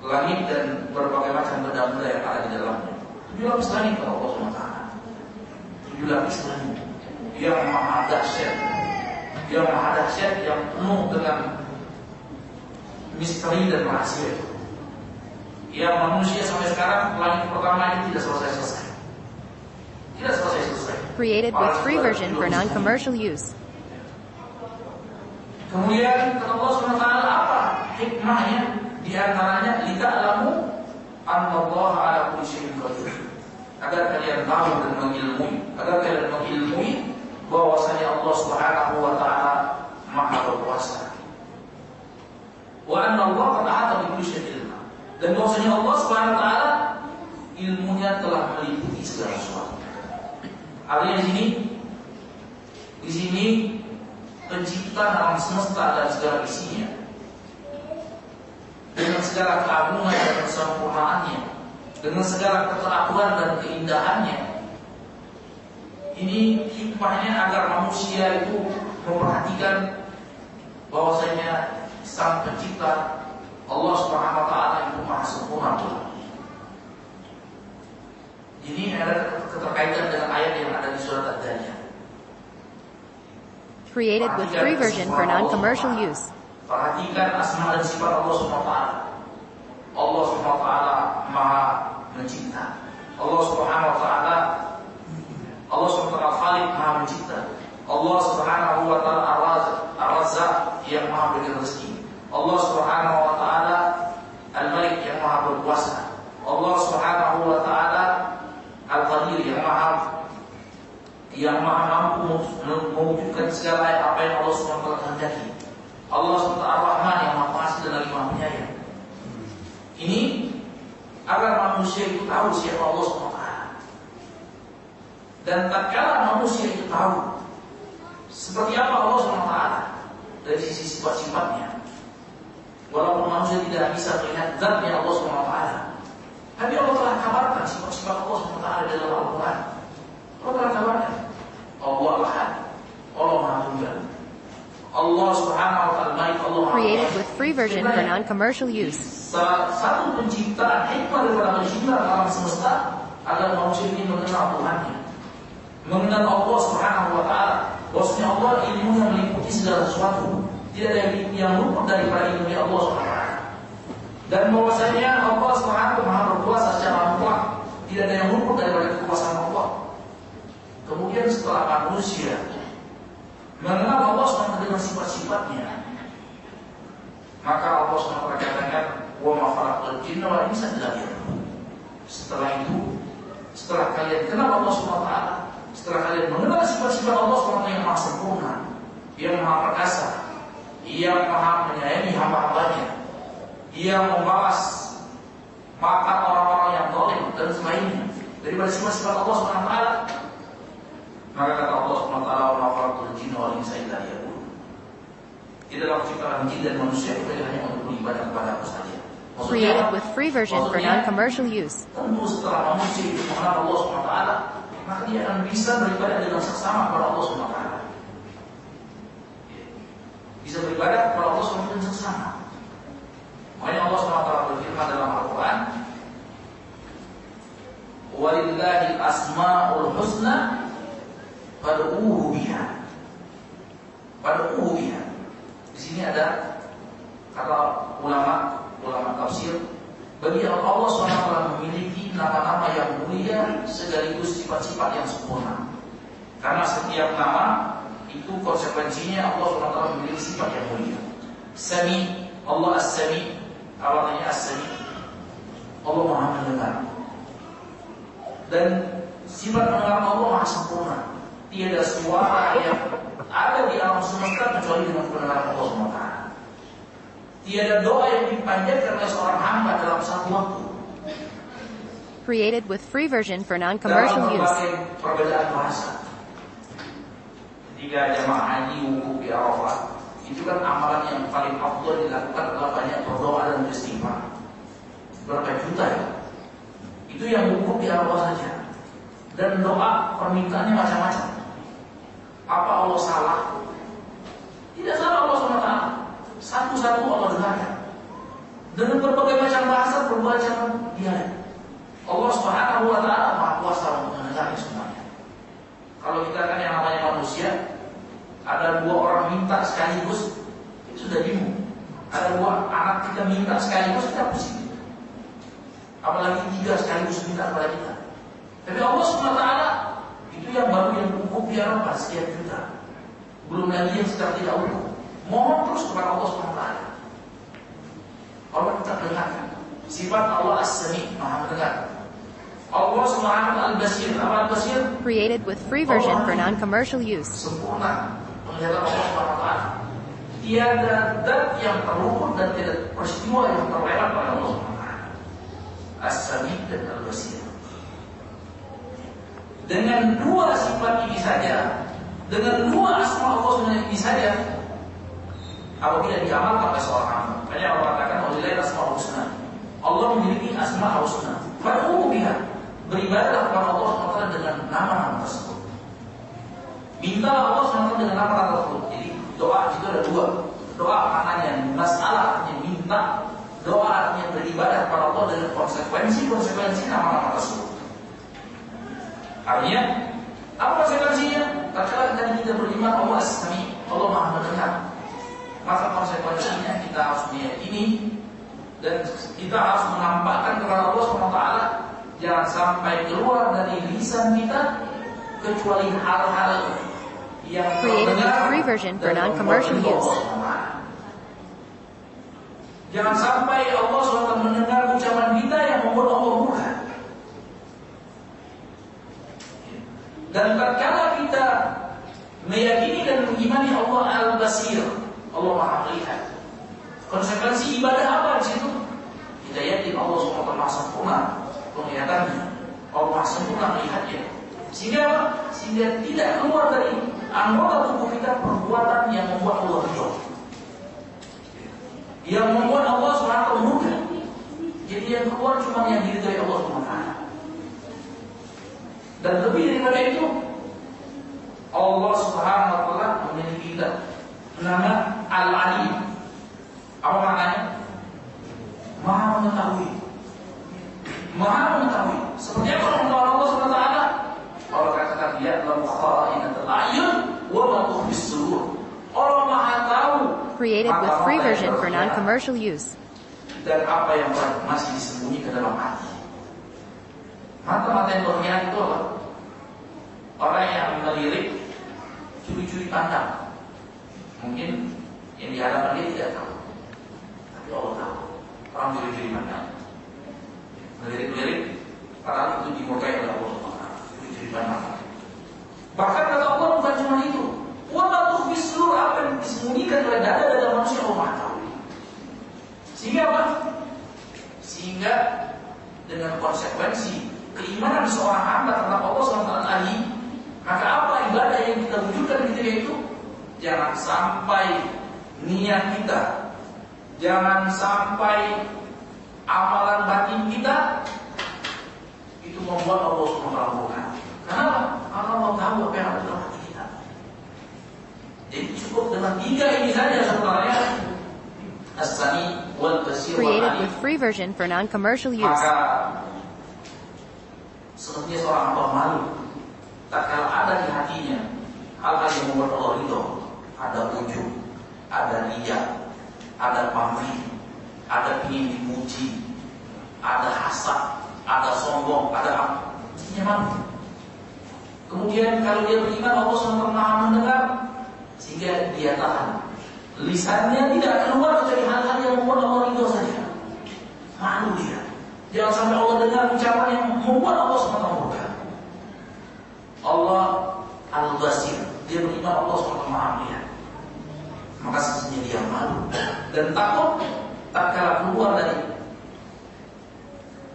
A: langit dan berbagai macam benda-benda yang ada di dalamnya. Tujuh lapis langit Allah SWT tujuh lapis langit. Yang maha dahsyat yang dahsyat yang penuh dengan misteri dan rahasia. Yang manusia sampai sekarang langit pertama ini tidak selesai-selesai. Tidak selesai-selesai.
B: Created with free version for non-commercial use.
A: Kemudian kata Allah SWT apa hikmahnya? Di antaranya lita'lamu Allah ala kulli syai'in qadir. Agar kalian tahu dan mengilmui, agar kalian mengilmui bahwasanya Allah Subhanahu wa taala Maha berkuasa. Wa anna Allah qad ahata bi kulli syai'in Dan bahwasanya Allah Subhanahu wa taala ilmunya telah meliputi segala sesuatu. Artinya di sini di sini pencipta alam semesta dan segala isinya dengan segala keagungan dan kesempurnaannya dengan segala keteraturan dan keindahannya ini hikmahnya agar manusia itu memperhatikan bahwasanya sang pencipta Allah Subhanahu wa taala itu maha sempurna Ini ada keterkaitan dengan ayat yang ada di surat Ad-Dariyah.
B: Created with free version for non-commercial use.
A: Perhatikan asma dan sifat Allah SWT. Allah SWT Maha mencipta. Allah Subhanahu wa taala Allah Subhanahu wa taala Maha mencipta. Allah Subhanahu wa taala Ar-Razzaq yang Maha beri rezeki. Allah Subhanahu wa taala Al-Malik yang Maha berkuasa. Allah Subhanahu wa taala Al-Qadir yang Maha yang maha mampu mewujudkan segala apa yang Allah SWT kehendaki. Allah SWT Ar-Rahman yang maha pengasih dan lagi maha penyayang. Ini agar manusia itu tahu siapa Allah SWT. Dan tak kala manusia itu tahu seperti apa Allah SWT dari sisi sifat-sifatnya. Walaupun manusia tidak bisa melihat zatnya Allah SWT. Tapi Allah telah kabarkan sifat-sifat Allah SWT dalam Al-Quran. Allah telah kabarkan Allah Ahad, Allah Maha Tunggal. Allah Subhanahu wa taala Malik Allah
B: Created with free version for non-commercial use.
A: Satu penciptaan hikmah daripada penciptaan alam semesta adalah manusia ini mengenal Tuhannya. Mengenal Allah Subhanahu wa taala. Bahwasanya Allah ilmunya meliputi segala sesuatu. Tidak ada yang, yang luput daripada ilmu Allah Subhanahu wa taala. Dan bahwasanya Allah Subhanahu wa taala Maha berkuasa secara mutlak. Tidak ada yang luput daripada kekuasaan Allah. Kemudian setelah manusia mengenal Allah SWT dengan sifat-sifatnya, maka Allah SWT katakan, "Wa ma khalaqal jinna wal insa illa Setelah itu, setelah kalian kenal Allah SWT, setelah kalian mengenal sifat-sifat Allah SWT yang maha sempurna, yang maha perkasa, yang maha menyayangi hamba-hambanya, yang membalas makan orang-orang yang dolim dan sebagainya daripada sifat-sifat Allah SWT maka kata Allah SWT, "Wa khalaqul jinna wal insa illa liya'budun." Tidaklah ciptaan jin dan manusia itu hanya untuk beribadah kepada Aku saja.
B: Created with free version for non-commercial use.
A: Tentu setelah manusia itu mengenal Allah SWT, maka dia akan bisa beribadah dengan seksama kepada Allah SWT. Bisa beribadah kepada Allah SWT dengan seksama. Makanya Allah SWT berfirman dalam Al-Quran, "Walillahi asmaul husna Pad'uhu biha. Pad'uhu biha. Di sini ada kata ulama ulama tafsir bagi Allah SWT memiliki nama-nama yang mulia sekaligus sifat-sifat yang sempurna. Karena setiap nama itu konsekuensinya Allah SWT memiliki sifat yang mulia. Sami, Allah As-Sami, awalnya As-Sami. Allah Maha mendengar. Dan sifat mendengar Allah Maha sempurna tiada suara yang ada di alam semesta kecuali dengan kebenaran Allah SWT. Tiada doa yang dipanjatkan oleh seorang hamba dalam satu waktu.
B: Created with free version for non-commercial
A: dalam
B: use.
A: berbagai perbedaan bahasa. Ketika jamaah haji wukuf di Arafah, itu kan amalan yang paling afdol dilakukan adalah banyak berdoa dan beristighfar. Berapa juta ya? Itu yang wukuf di Arafah saja. Dan doa permintaannya macam-macam. Apa Allah salah? Tidak salah Allah SWT. Satu-satu Allah dengarkan. Dengan berbagai macam bahasa, berbagai macam dialek. Allah Subhanahu wa taala Maha kuasa untuk mendengarnya semuanya. Kalau kita kan yang namanya manusia, ada dua orang minta sekaligus, itu sudah bingung. Ada dua anak kita minta sekaligus, kita pusing. Apalagi tiga sekaligus minta kepada kita. Tapi Allah Subhanahu wa taala itu yang baru yang cukup di Arafah sekian juta. Belum lagi yang secara tidak utuh. Mohon terus kepada Allah Subhanahu wa taala. Allah kita dengarkan. Sifat Allah As-Sami, Maha mendengar. Allah Subhanahu Al-Basir, apa Al-Basir?
B: Created with free non-commercial use.
A: Sempurna penglihatan Allah taala. Tiada zat yang terluput dan tidak peristiwa yang terlewat pada Allah taala. As-Sami dan Al-Basir. Dengan dua sifat ini saja, dengan dua asma Allah Subhanahu ini saja, apabila diamalkan oleh seorang hamba, banyak orang mengatakan Walillahi asma husna. Allah memiliki asma husna. Fad'uhu biha. Beribadah kepada Allah SWT dengan tersebut. Minta Allah SWT dengan nama-nama tersebut. Jadi doa itu ada dua. Doa maknanya masalah artinya minta. Doa artinya beribadah kepada Allah dengan konsekuensi-konsekuensi nama-nama tersebut. Artinya apa konsekuensinya? Tatkala kita beriman Allah as-sami, Allah Maha mendengar. Maka konsekuensinya kita harus meyakini dan kita harus menampakkan kepada Allah SWT jangan sampai keluar dari lisan kita kecuali hal-hal
B: Created
A: terdengar
B: free version for non-commercial use.
A: Jangan sampai Allah SWT mendengar ucapan kita yang membuat Allah murka. Dan tatkala kita meyakini dan mengimani Allah Al-Basir, Allah Maha melihat. Konsekuensi ibadah apa di situ? Kita yakin Allah SWT Maha sempurna penglihatannya. Allah Maha sempurna melihatnya. Sehingga apa? Sehingga tidak keluar dari anggota tubuh kita perbuatan yang membuat Allah ridho. Yang membuat Allah SWT murka. Jadi yang keluar cuma yang diridhoi Allah SWT. Dan lebih daripada itu, Allah Subhanahu wa taala memiliki kita nama Al-Alim. Apa maknanya? Maha mengetahui. Maha mengetahui. Seperti apa Allah
B: Created with free version for non-commercial use.
A: dan apa yang masih disembunyi ke dalam hati. Mata-mata yang berkhianat itu apa? Orang yang melirik curi-curi pandang. Mungkin yang dihadapan dia tidak tahu. Tapi Allah tahu. Orang curi-curi pandang. Melirik-lirik padahal itu dimurkai oleh Allah. Curi-curi pandang. Bahkan kata Allah bukan cuma itu. Wa ma tukhfis sudur apa yang disembunyikan oleh dada-dada manusia Allah Maha tahu. Sehingga apa? Sehingga dengan konsekuensi keimanan seorang hamba tentang Allah SWT tadi, maka apa ibadah yang kita wujudkan ketika itu? Jangan sampai niat kita, jangan sampai amalan batin kita itu membuat Allah SWT murka. Kenapa? Karena Allah tahu apa yang ada dalam. Jadi cukup dengan tiga ini saja sebenarnya As-Sami wal Basir wal
B: Created
A: Alim.
B: with free version for non-commercial use.
A: maka sepertinya seorang hamba malu. Tak kalau ada di hatinya hal-hal yang membuat Allah ridho. Ada ujub ada riya ada pamrih ada ingin dipuji ada hasad ada sombong ada apa. Malu. Kemudian kalau dia beriman Allah SWT mendengar sehingga dia tahan lisannya tidak keluar kecuali hal-hal yang membuat Allah ridho saja malu dia Jangan sampai Allah dengar ucapan yang membuat Allah SWT murka. Allah Al-Basir. Dia beriman Allah maha melihat. maka sesungguhnya dia malu dan takut tak kalah keluar dari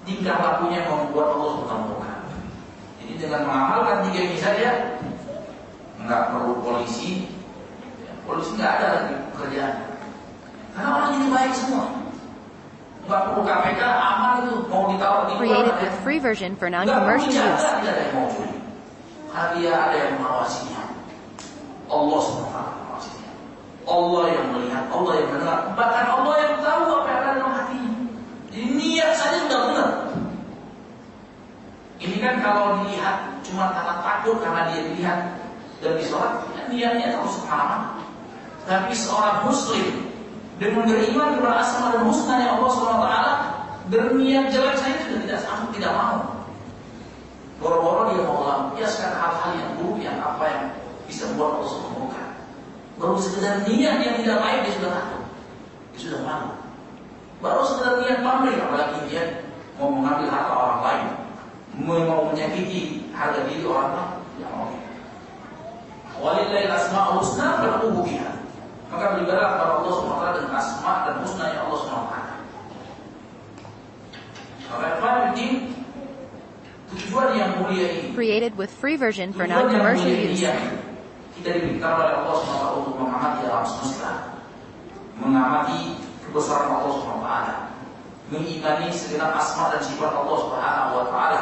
A: tingkah lakunya membuat Allah SWT. Jadi dengan mengamalkan tiga ini saja, nggak perlu polisi, polisi nggak ada lagi pekerjaan. Karena orang ini baik semua. Nggak perlu KPK, aman itu mau ditawar di
B: Created with free version for non-commercial use.
A: Tidak ada yang mau curi. Karena dia ada yang mengawasinya. Allah SWT mengawasinya. Allah yang melihat, Allah yang mendengar. Bahkan Allah yang tahu apa yang ada dalam hatinya. Jadi niat saja sudah benar. Ini kan kalau dilihat cuma karena takut karena dia dilihat dan disolat, kan niatnya terus ke mana-mana. Tapi seorang muslim dengan beriman kepada asma dan husna yang Allah SWT berniat jelek saya juga tidak sanggup, tidak mau. Boro-boro dia mau melampiaskan hal-hal yang buruk yang apa yang bisa membuat Allah SWT. Baru sekedar niat yang tidak baik dia sudah takut, dia sudah malu. Baru sekedar niat pamrih apalagi dia mau mengambil harta orang lain, mau menyakiti harga diri orang lain, ya mau. Walillahi asma'ul husna berkubu biha. Maka beribadah kepada Allah SWT dengan asma dan husna yang Allah SWT. Tujuan yang mulia ini
B: Created with free version for non-commercial use.
A: kita diberikan oleh Allah SWT untuk mengamati alam semesta, mengamati kebesaran Allah SWT, mengimani segenap asma dan sifat Allah Subhanahu Wa Taala,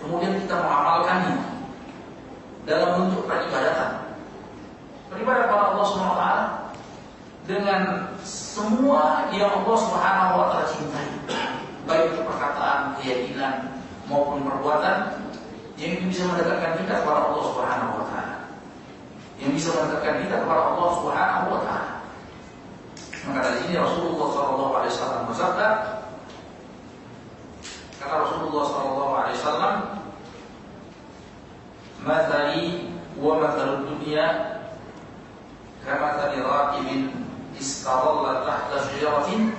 A: kemudian kita mengamalkannya dalam bentuk peribadatan. Beribadah kepada Allah SWT dengan semua yang Allah Subhanahu Wa Taala cintai, baik itu perkataan, keyakinan maupun perbuatan yang bisa mendekatkan kita kepada Allah Subhanahu Wa Taala, yang bisa mendekatkan kita kepada Allah Subhanahu Wa Taala. Maka dari sini Rasulullah Shallallahu Alaihi Wasallam bersabda, kata Rasulullah Shallallahu Alaihi Wasallam, "Matali wa matalud dunya kama tali tahta syajaratin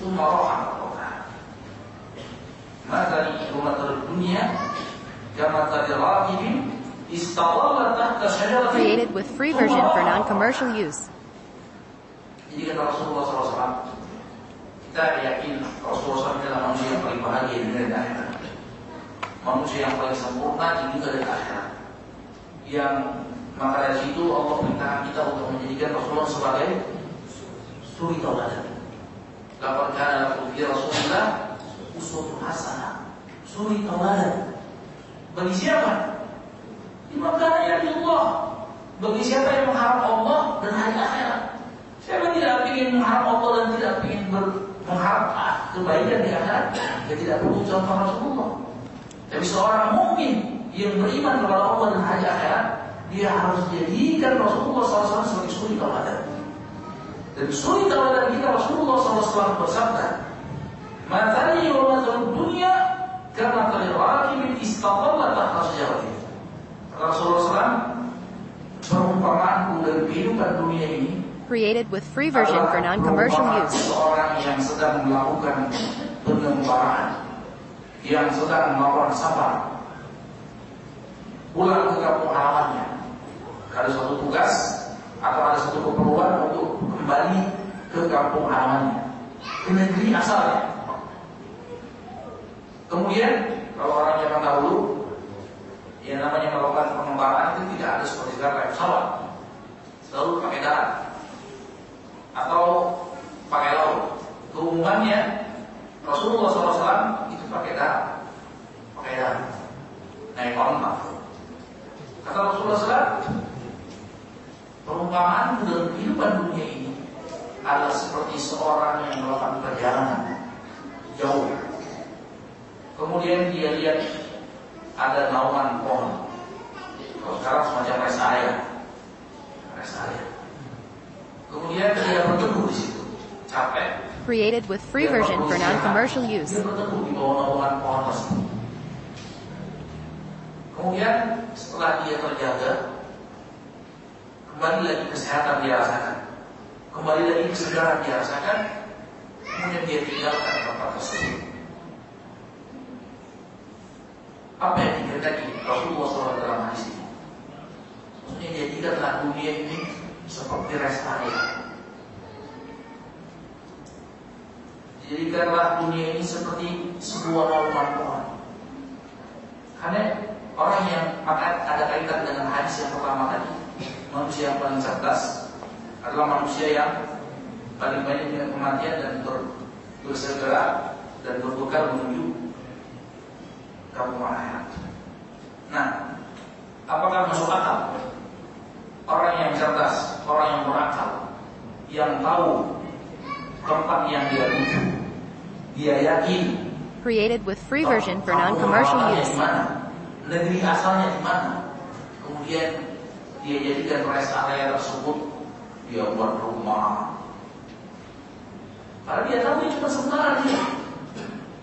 A: thumma raha Matali wa matalud dunya kama tali rakibin istadalla tahta syajaratin
B: Created with free version for non-commercial use.
A: Jadi kata Rasulullah SAW, kita yakin Rasulullah SAW adalah manusia yang paling bahagia di dunia dan akhirat. Manusia yang paling sempurna di dunia dan akhirat. Yang maka dari situ Allah perintahkan kita untuk menjadikan Rasulullah sebagai suri tauladan. Laqad kana lakum fi Rasulillah uswatun hasanah. Suri tauladan. Bagi siapa? Lima kana ya Allah. Bagi siapa yang mengharap Allah dan hari akhirat. Siapa tidak ingin mengharap Allah dan tidak ingin ber, mengharap kebaikan di akhirat, dia tidak perlu contoh Rasulullah. Tapi seorang mungkin yang beriman kepada Allah dan hari akhirat, dia harus jadikan Rasulullah SAW sebagai suri tauladan. Dan suri tauladan kita Rasulullah SAW bersabda, Matani matalud dunia karena tali rakibin istaqalla tahta. Kata Rasulullah SAW, perumpamaanku dari kehidupan dunia ini
B: Created with free version for non-commercial use.
A: Seorang yang sedang melakukan pengembaraan, yang sedang melakukan sabar, pulang ke kampung halamannya. Ada suatu tugas atau ada satu keperluan untuk kembali ke kampung halamannya, ke negeri asalnya. Kemudian kalau orang zaman dahulu, yang namanya melakukan pengembaraan itu tidak ada seperti sekarang pesawat, selalu pakai darat atau pakai laut. Keumumannya Rasulullah SAW itu pakai darat, pakai darat, naik onta. Kata Rasulullah SAW, perumpamaan dalam kehidupan dunia ini adalah seperti seorang yang melakukan perjalanan jauh. Kemudian dia lihat ada naungan pohon. Kalau sekarang semacam rest area, rest area. Kemudian dia berteduh di situ, capek.
B: Created with free
A: Dia
B: version for non-commercial use.
A: Dia berteduh di bawah naungan pohon tersebut. Kemudian setelah dia terjaga, kembali lagi kesehatan dia rasakan, Kembali lagi ke dirasakan, kemudian dia tinggalkan tempat tersebut. Apa yang dikatakan Rasulullah SAW dalam hadis ini? Maksudnya dia tinggalkan dunia ini seperti rest area. Jadi Jadikanlah dunia ini seperti sebuah lautan pohon. Karena orang yang ada kaitan dengan hadis yang pertama tadi, manusia yang paling cerdas adalah manusia yang paling banyak dengan kematian dan ber, bersegera dan bertukar menuju kampung akhirat. Nah, apakah masuk akal? Orang yang cerdas, orang yang berakal, yang tahu tempat yang dia tuju, dia yakin
B: Created with free version for non-commercial use.
A: Negeri asalnya di mana? Kemudian dia jadikan rest area tersebut dia buat rumah. Padahal dia tahu ini cuma sementara dia.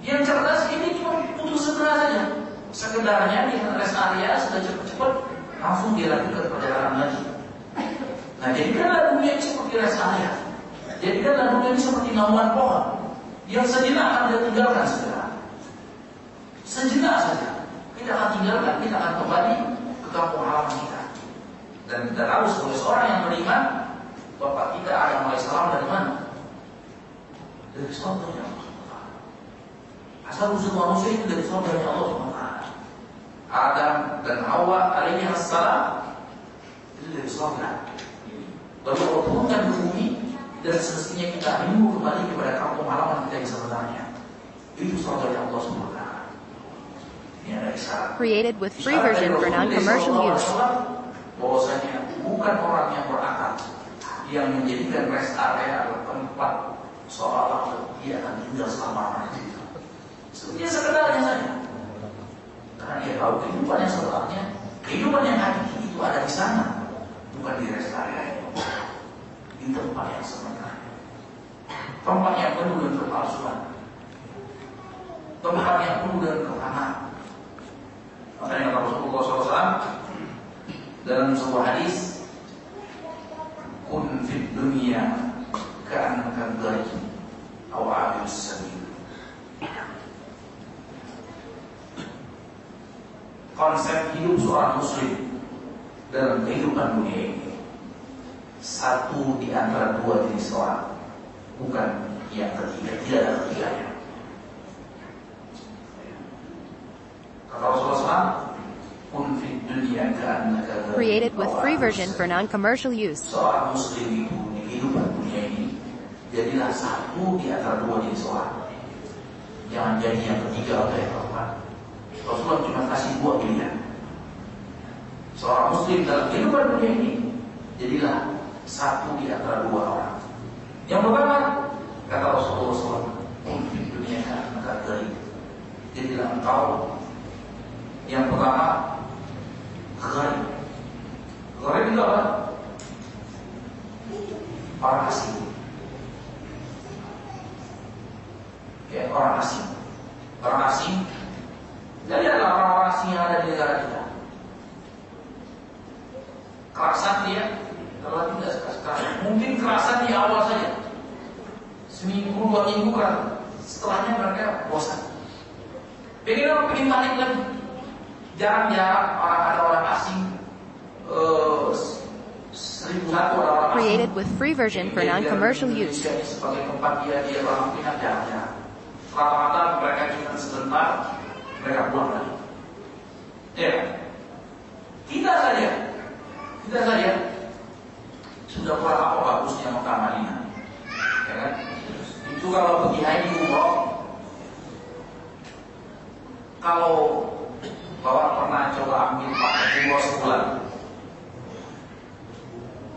A: Yang cerdas ini cuma untuk segera saja. Sekedarnya di rest area sudah cepat-cepat langsung dia lakukan perjalanan lagi. Nah jadikanlah dunia ini seperti rest area. Jadikanlah dunia ini seperti naungan pohon yang sejenak akan dia tinggalkan segera. Sejenak saja. Kita akan tinggalkan, kita akan kembali ke kampung halaman kita. Dan kita tahu sebagai seorang yang beriman, Bapak kita Adam alaihissalam dari mana? Dari saudaranya Allah Asal usul manusia itu dari saudaranya Allah SWT. Adam dan Hawa alaihi assalam itu dari saudara. Lalu Allah turunkan bumi dan semestinya kita rindu kembali kepada kampung halaman kita yang sebenarnya. Itu saudaranya Allah SWT.
B: Created with free version for non-commercial use.
A: Bahwasanya bukan orang yang berakal yang menjadikan rest area atau tempat seolah dia akan tinggal selama lamanya. Sebenarnya sekedarnya saja. Karena dia tahu kehidupan yang sebenarnya, kehidupan yang hakiki itu ada di sana, bukan di rest area itu, di tempat yang sebenarnya. Tempat yang penuh dengan kepalsuan, tempat yang penuh dengan kehanaan. Makanya Rasulullah SAW dalam sebuah hadis kun fid dunya ka'annaka gharib aw 'abir sabil. Konsep hidup seorang muslim dalam kehidupan dunia ini satu di antara dua jenis orang, bukan yang ketiga, tidak ada ketiganya.
B: Created with free version for non-commercial use.
A: Seorang muslim itu di kehidupan dunia ini jadilah satu di antara dua jenis orang. Jangan jadi yang ketiga atau yang keempat. Rasulullah cuma kasih dua pilihan. Seorang muslim dalam kehidupan dunia ini jadilah satu di antara dua orang. Yang pertama kata Rasulullah SAW, dunia maka jadilah engkau yang pertama Gharib. Gharib itu apa? Orang asing. Ya, orang asing. Orang asing. Jadi ada orang-orang asing yang ada di negara kita. Kerasan dia Kalau tidak sekarang Mungkin kerasan di awal saja. Seminggu, dua minggu kan Setelahnya mereka bosan. Pengen apa? Pengen balik lagi jarang-jarang orang ada orang asing uh, seribu satu orang asing
B: created with free version for non-commercial use.
A: Sebagai tempat dia dia orang pindah jarang-jarang. Rata-rata mereka cuma sebentar mereka pulang lagi. Ya, kita saja, kita saja sudah kurang apa bagusnya Mekah Madinah, ya kan? Itu kalau pergi haji umroh, kalau bahwa pernah coba ambil pakai umroh sebulan.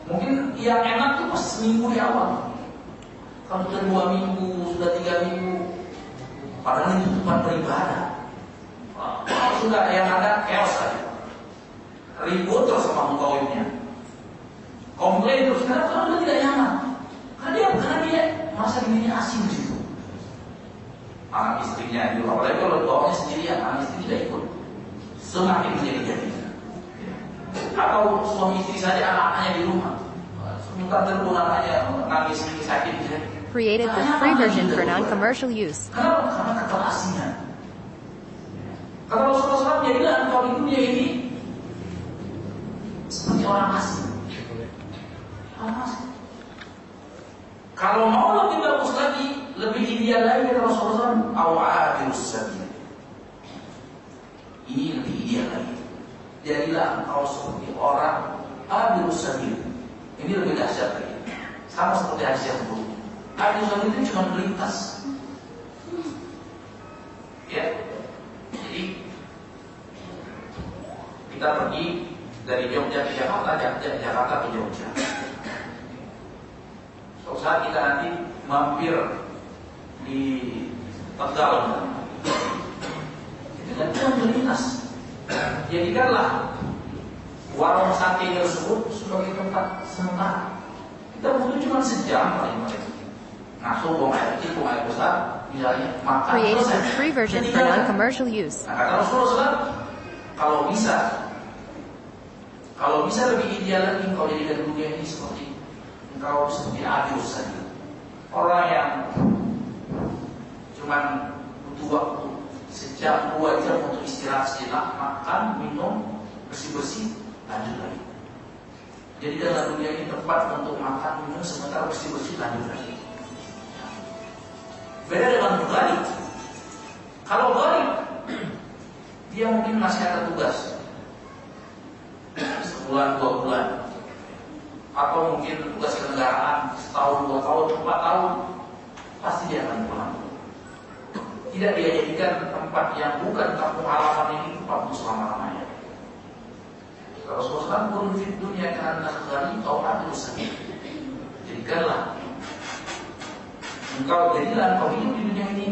A: Mungkin yang enak tuh pas seminggu di awal. Kalau sudah dua minggu, sudah tiga minggu, padahal itu tempat beribadah. Kalau sudah yang ada chaos saja. Ribut terus sama mengkawinnya. Komplain terus karena kalau dia tidak nyaman. Karena dia karena dia merasa dirinya asing di situ. Anak istrinya itu, apalagi kalau bawanya sendirian, anak istri tidak ikut semakin menjadi jadi. Atau suami istri saja anak-anaknya di rumah. Sebentar terpun anaknya nangis sakit.
B: Created with free version for non-commercial use.
A: Kenapa? Karena keterasingan. Kata Rasulullah SAW, jadilah engkau di dunia ini seperti orang asing. Orang asing. Kalau mau lebih bagus lagi, lebih ideal lagi kata Rasulullah SAW sabil. Ini lebih ideal lagi. Jadilah engkau seperti orang abirus sabil. Ini lebih dahsyat lagi. Sama seperti yang dulu. Abirus sabil itu cuma melintas. Ya. Jadi kita pergi dari Jogja ke Jakarta, dari Jakarta ke Jogja. Suatu saat kita nanti mampir di Tegal. Kan cuma melintas. Jadikanlah warung sate tersebut sebagai tempat sementara. Kita butuh cuma sejam paling paling. Ngasuh buang air kecil, buang air besar, misalnya makan
B: Created
A: selesai.
B: free version
A: Jadi
B: for non-commercial use.
A: Nah, kata Rasulullah kalau bisa, kalau bisa lebih ideal lagi engkau jadikan dunia ini seperti engkau seperti Adius saja. Orang yang cuman butuh waktu sejam dua jam untuk istirahat sejenak, makan, minum, bersih-bersih, lanjut lagi. Jadi dalam dunia ini tempat untuk makan, minum, sementara bersih-bersih, lanjut lagi. Beda dengan Ghalib. Kalau Ghalib, [clears throat] dia mungkin masih ada tugas. [clears throat] Sebulan, dua bulan. Atau mungkin tugas kenegaraan setahun, dua tahun, empat tahun. Pasti dia akan pulang. Tidak dia jadikan tempat yang bukan kampung halaman ini tempat untuk selama-lamanya. Rasulullah pun di dunia karena kali kau ada sakit. Jadikanlah engkau jadilah engkau hidup di dunia ini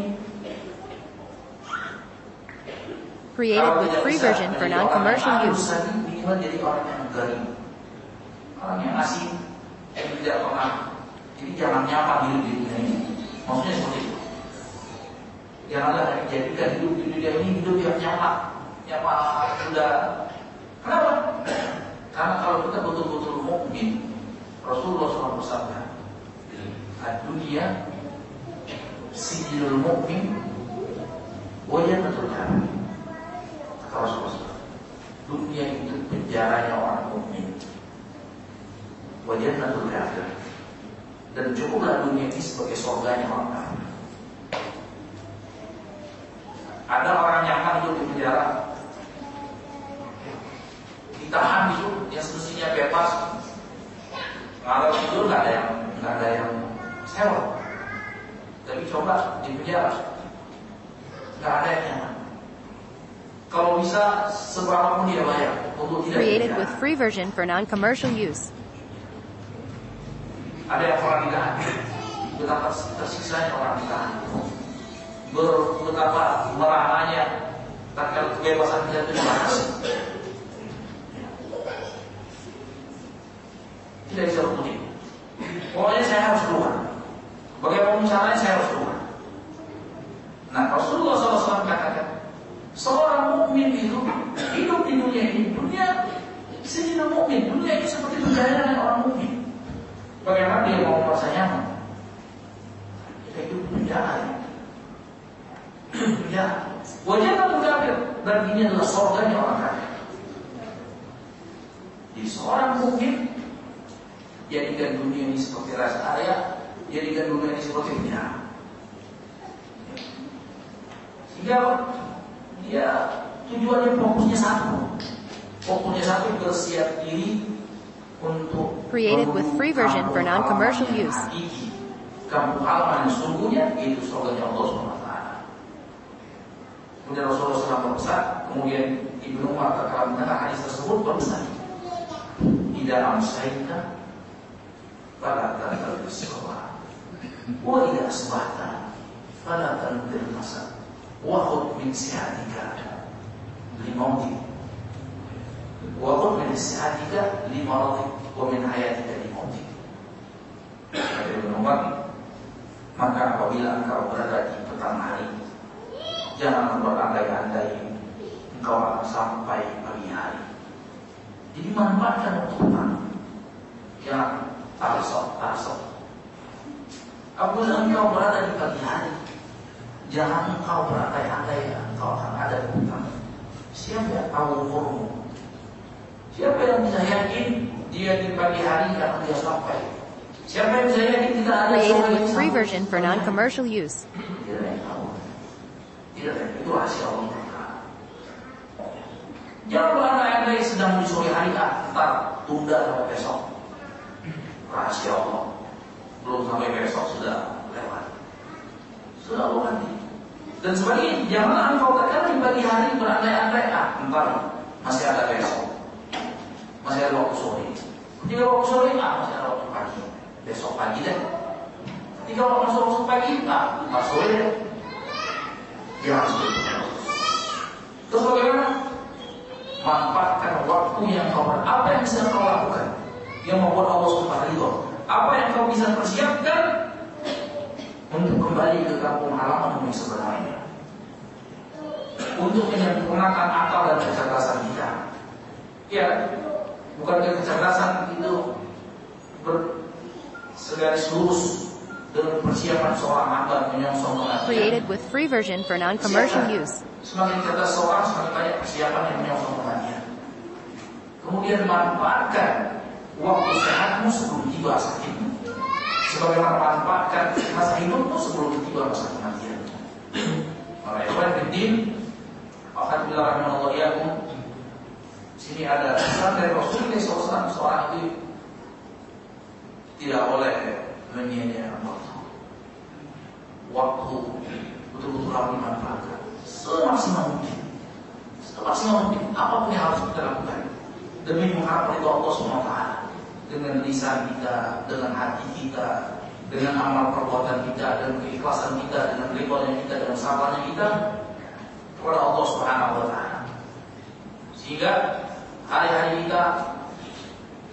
B: Created with free version for non-commercial use.
A: Minimal jadi orang yang garing, orang yang asing, yang tidak pernah. Jadi jangan nyapa hidup di dunia ini. Maksudnya seperti itu. Janganlah dijadikan hidup di dunia ini hidup yang nyapa, nyapa sudah. Kenapa? Karena kalau kita betul-betul mukmin, Rasulullah SAW bersabda, dunia sijilul mukmin wajah betul kami. Kata Rasulullah Dunia itu penjaranya orang mukmin. Wajah betul kafir. Dan cukuplah dunia ini sebagai surganya orang kafir. Ada orang nyaman hidup di penjara, ditahan itu yang semestinya bebas. Ngalor itu nggak ada yang nggak ada yang sewa. Tapi coba di penjara, nggak ada yang nyaman. Kalau bisa seberapa pun dia bayar untuk tidak
B: Created with free version for non-commercial use.
A: Ada yang orang ditahan, betapa tersiksanya orang ditahan. Ber, betapa merahanya tatkala kebebasan kita itu dibatasi. Tidak bisa rutin. Pokoknya saya harus keluar. Bagaimana caranya saya harus keluar. Nah Rasulullah SAW katakan, seorang mukmin itu hidup di dunia ini, dunia sejina mukmin, dunia ini seperti perjalanan orang mukmin. Bagaimana dia mau merasa nyaman? Kita hidup penjara. Ya. Penjara. Wajah kafir dan ini adalah surganya orang kafir. Jadi seorang mukmin jadikan dunia ini seperti rest area, jadikan dunia ini seperti penjara. Sehingga dia tujuannya fokusnya satu, fokusnya satu bersiap diri untuk
B: Created with free version for non-commercial use.
A: Kampung halaman yang sungguhnya itu surganya Allah SWT. Kemudian Rasulullah SAW berpesan, kemudian Ibnu Umar tatkala mendengar hadis tersebut berpesan, "Idza amsayta fala tanzil bis-salah, wa idza asbahta fala tanzil masa, wa khudh min sihatika limautik, wa khudh min sihatika limaradik, wa min hayatika limautik." Kata Ibnu Umar, maka apabila engkau berada di petang hari Jangan berandai-andai Engkau akan sampai pagi hari. Jadi manfaatkan waktu petang Jangan tarsok, tarsok Apabila engkau berada di pagi hari Jangan engkau berandai-andai Engkau akan ada di petang Siapa yang tahu umurmu? Siapa yang bisa yakin Dia di pagi hari akan dia sampai? Siapa yang bisa yakin kita ada
B: with
A: yang
B: free
A: sama?
B: version for non-commercial use.
A: Yang yang itu rahasia Allah. Jangan berandai-andai sedang di sore hari ah, ntar tunda sampai besok. Rahasia Allah. Belum sampai besok sudah lewat. Sudah Allah nanti. Dan sebagainya, janganlah engkau terkadang di pagi hari berandai-andai ah, ntar masih ada besok. Masih ada waktu sore. Ketika waktu sore, ah masih ada waktu pagi. Besok pagi deh. Ketika waktu masuk pagi, ah masuk sore deh. Begitu. Terus bagaimana? Manfaatkan waktu yang kau apa yang bisa kau lakukan yang membuat Allah Subhanahu ridho. Apa yang kau bisa persiapkan untuk kembali ke kampung halaman yang sebenarnya. Untuk menyempurnakan akal dan kecerdasan kita. Ya, bukan kecerdasan itu ber segaris lurus
B: Created with free version for non-commercial use.
A: Semakin cerdas seorang, semakin banyak persiapan yang menyongsong kematian. Kemudian manfaatkan waktu sehatmu sebelum tiba sakitmu. Sebagaimana manfaatkan masa hidupmu sebelum tiba masa kematian. Maka itu kan bidin, akan bilang rahimahullah iyakum. Sini ada pesan dari Rasulullah SAW seorang itu tidak boleh menyia-nyiakan waktu. Waktu betul-betul harus dimanfaatkan semaksimal mungkin. Semaksimal mungkin apa pun yang harus kita lakukan demi mengharap ridho Allah SWT dengan lisan kita, dengan hati kita, dengan amal perbuatan kita, dengan keikhlasan kita, dengan ridhonya kita, dengan sabarnya kita kepada Allah Subhanahu wa. Sehingga hari-hari kita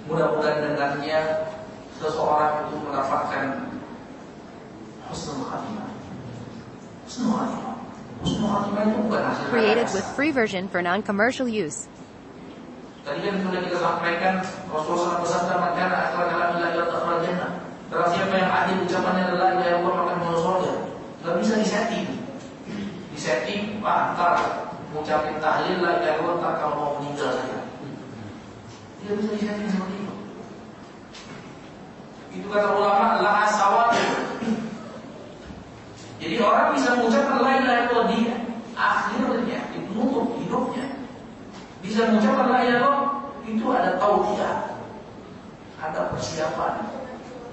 A: mudah-mudahan dengannya seseorang itu mendapatkan husnul khatimah. Husnul khatimah. Husnul khatimah itu bukan hasil
B: Created with free version for non-commercial use.
A: Tadi kan sudah kita sampaikan Rasulullah bersabda la jannah. Barang siapa yang adil ucapannya adalah la ilaha illallah maka masuk surga. Enggak bisa disetting. Disetting, ngucapin tahlil la ilaha illallah ntar kalau mau meninggal saja. Tidak bisa disetting seperti itu. Itu kata ulama la asawat. Jadi orang bisa mengucapkan la ilaha illallah di akhirnya, di penutup hidupnya bisa mengucapkan la ilaha itu ada tauhid ada persiapan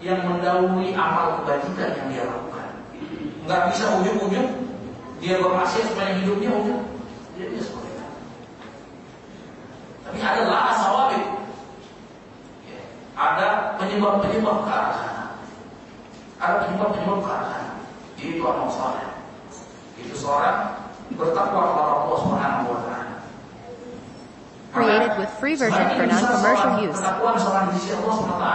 A: yang mendahului amal kebajikan yang dia lakukan nggak bisa ujung-ujung dia bermaksiat sepanjang hidupnya ujung dia bisa seperti itu tapi ada la asawabit Ya. Ada penyebab-penyebab ke arah sana ada penyebab-penyebab ke arah sana itu amal saleh itu seorang bertakwa kepada Allah Subhanahu wa taala
B: Created with free version for non-commercial use.
A: Pengakuan seorang di sisi Allah SWT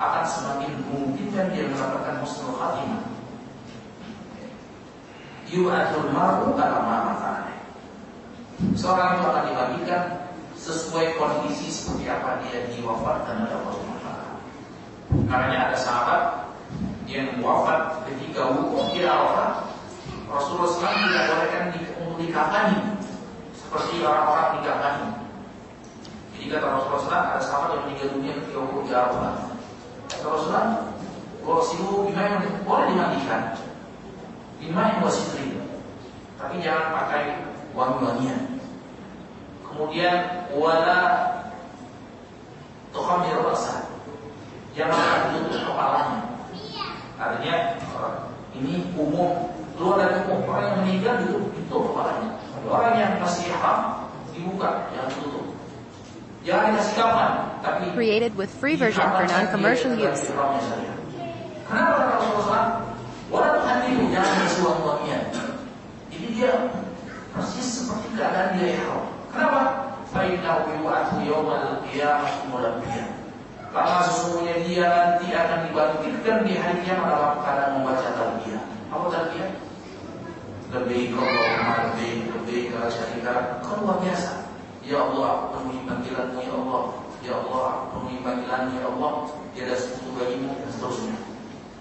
A: akan semakin memungkinkan dia mendapatkan husnul khatimah. Yu'atul mar'u ala ma. Seorang itu akan dibagikan sesuai kondisi seperti apa dia diwafatkan oleh Allah SWT. Karena ada sahabat yang wafat ketika wukuf di Arafah. Rasulullah SAW tidak bolehkan untuk dikafani seperti orang-orang dikafani. Jadi kata Rasulullah SAW ada sahabat yang meninggal dunia ketika wukuf di Arafah. Kata Rasulullah, kalau silu bima yang boleh dimandikan, bima yang wasitri, tapi jangan pakai wangi-wangian. Kemudian wala tukhamir rasa, jangan ditutup kepalanya. Artinya ini umum keluar dari umum orang yang meninggal itu itu kepalanya. Orang yang masih ihram dibuka, jangan tutup. Jangan dikasih kapan, tapi
B: Created with free version for non-commercial use.
A: Kenapa kata Rasulullah? Walau hatimu jangan wangi-wangian. Jadi dia persis seperti keadaan dia ihram. Kenapa? Fa'innahu yu'atu yawmal qiyamah mulabbiyan. Karena sesungguhnya dia nanti akan dibangkitkan di hari kiamat dalam keadaan membaca talbiyah. Apa talbiyah? Lebih Allahumma lebih lebih ke syarika Kau luar biasa. Ya Allah, penuhi panggilanmu ya Allah. Ya Allah, penuhi panggilanmu ya Allah. Tiada sekutu bagimu dan seterusnya.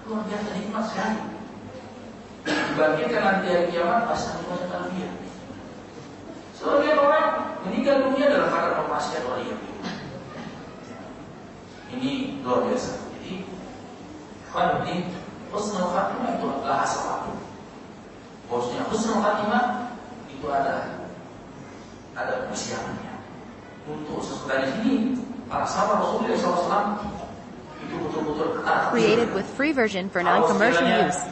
A: Luar biasa nikmat sekali. Dibangkitkan nanti hari kiamat pas membaca talbiyah. Sebagian orang meninggal dunia dalam keadaan bermaksiat oleh yang Ini luar biasa. Jadi ini husnul khatimah itu adalah asal Bosnya husnul khatimah itu ada ada persiapannya. Untuk sesudah ini para sahabat Rasulullah SAW itu betul-betul ketat.
B: Created with free version for non-commercial use.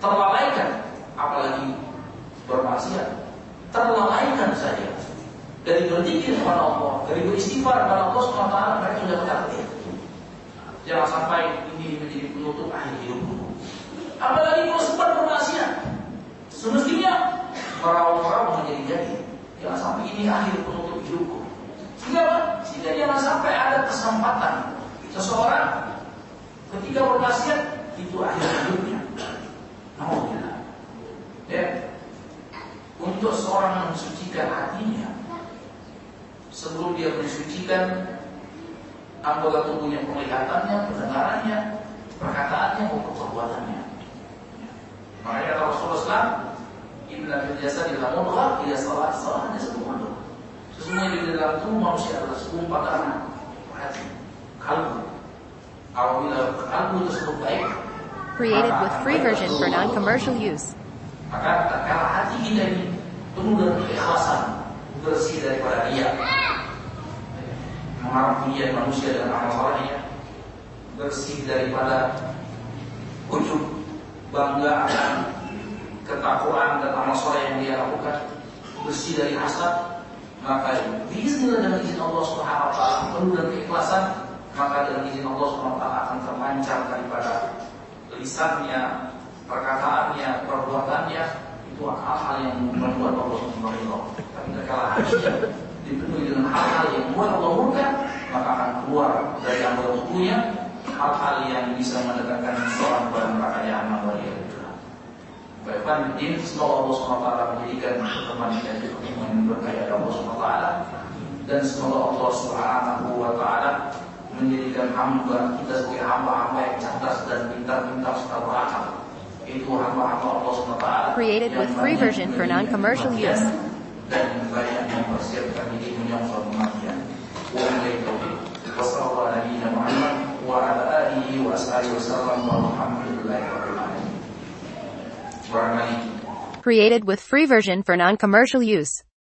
A: Terlalaikan, apalagi bermaksiat, terlalaikan saja dari berzikir kepada Allah, dari beristighfar kepada Allah SWT, mereka sudah takdir. Jangan sampai ini menjadi penutup akhir hidupmu. Apalagi kalau sempat bermaksiat, semestinya merawat-rawat menjadi jadi. Jangan sampai ini akhir penutup hidupku. Sehingga apa? Sehingga jangan sampai ada kesempatan seseorang ketika bermaksiat itu akhir hidupnya. Alhamdulillah. Ya. Untuk seorang mensucikan hatinya sebelum dia mensucikan anggota tubuhnya penglihatannya, pendengarannya, perkataannya maupun perbuatannya. Makanya kata Rasulullah SAW, Ibn Jasa di dalam mudghah, ia salah satu mudghah. Sesungguhnya di dalam tubuh manusia adalah segumpal hati, kalbu. Apabila kalbu tersebut baik,
B: Created with free version for non-commercial use.
A: Maka tatkala hati kita ini penuh dengan keikhlasan, bersih daripada dia, mengharap pujian manusia dengan amal salehnya, bersih daripada ujub, bangga akan ketakwaan dan amal soleh yang dia lakukan, bersih dari hasad, maka biiznillah dengan izin Allah Subhanahu wa taala penuh dengan keikhlasan, maka dengan izin Allah Subhanahu wa taala akan terpancar daripada lisannya, perkataannya, perbuatannya itu hal-hal yang membuat Allah Subhanahu. Tapi kalau hatinya dipenuhi dengan hal-hal yang membuat Allah murka, maka akan keluar dari anggota tubuhnya hal-hal yang bisa mendekatkan seorang kepada neraka jahanam waliyadzubillah. Baiklah, ini semoga Allah SWT menjadikan pertemuan kita itu pertemuan yang berkaya Allah SWT dan semoga Allah Subhanahu wa taala menjadikan hamba kita sebagai hamba-hamba yang cerdas dan pintar-pintar serta berakal.
B: created with free version for non-commercial use. Created with free version for non-commercial use.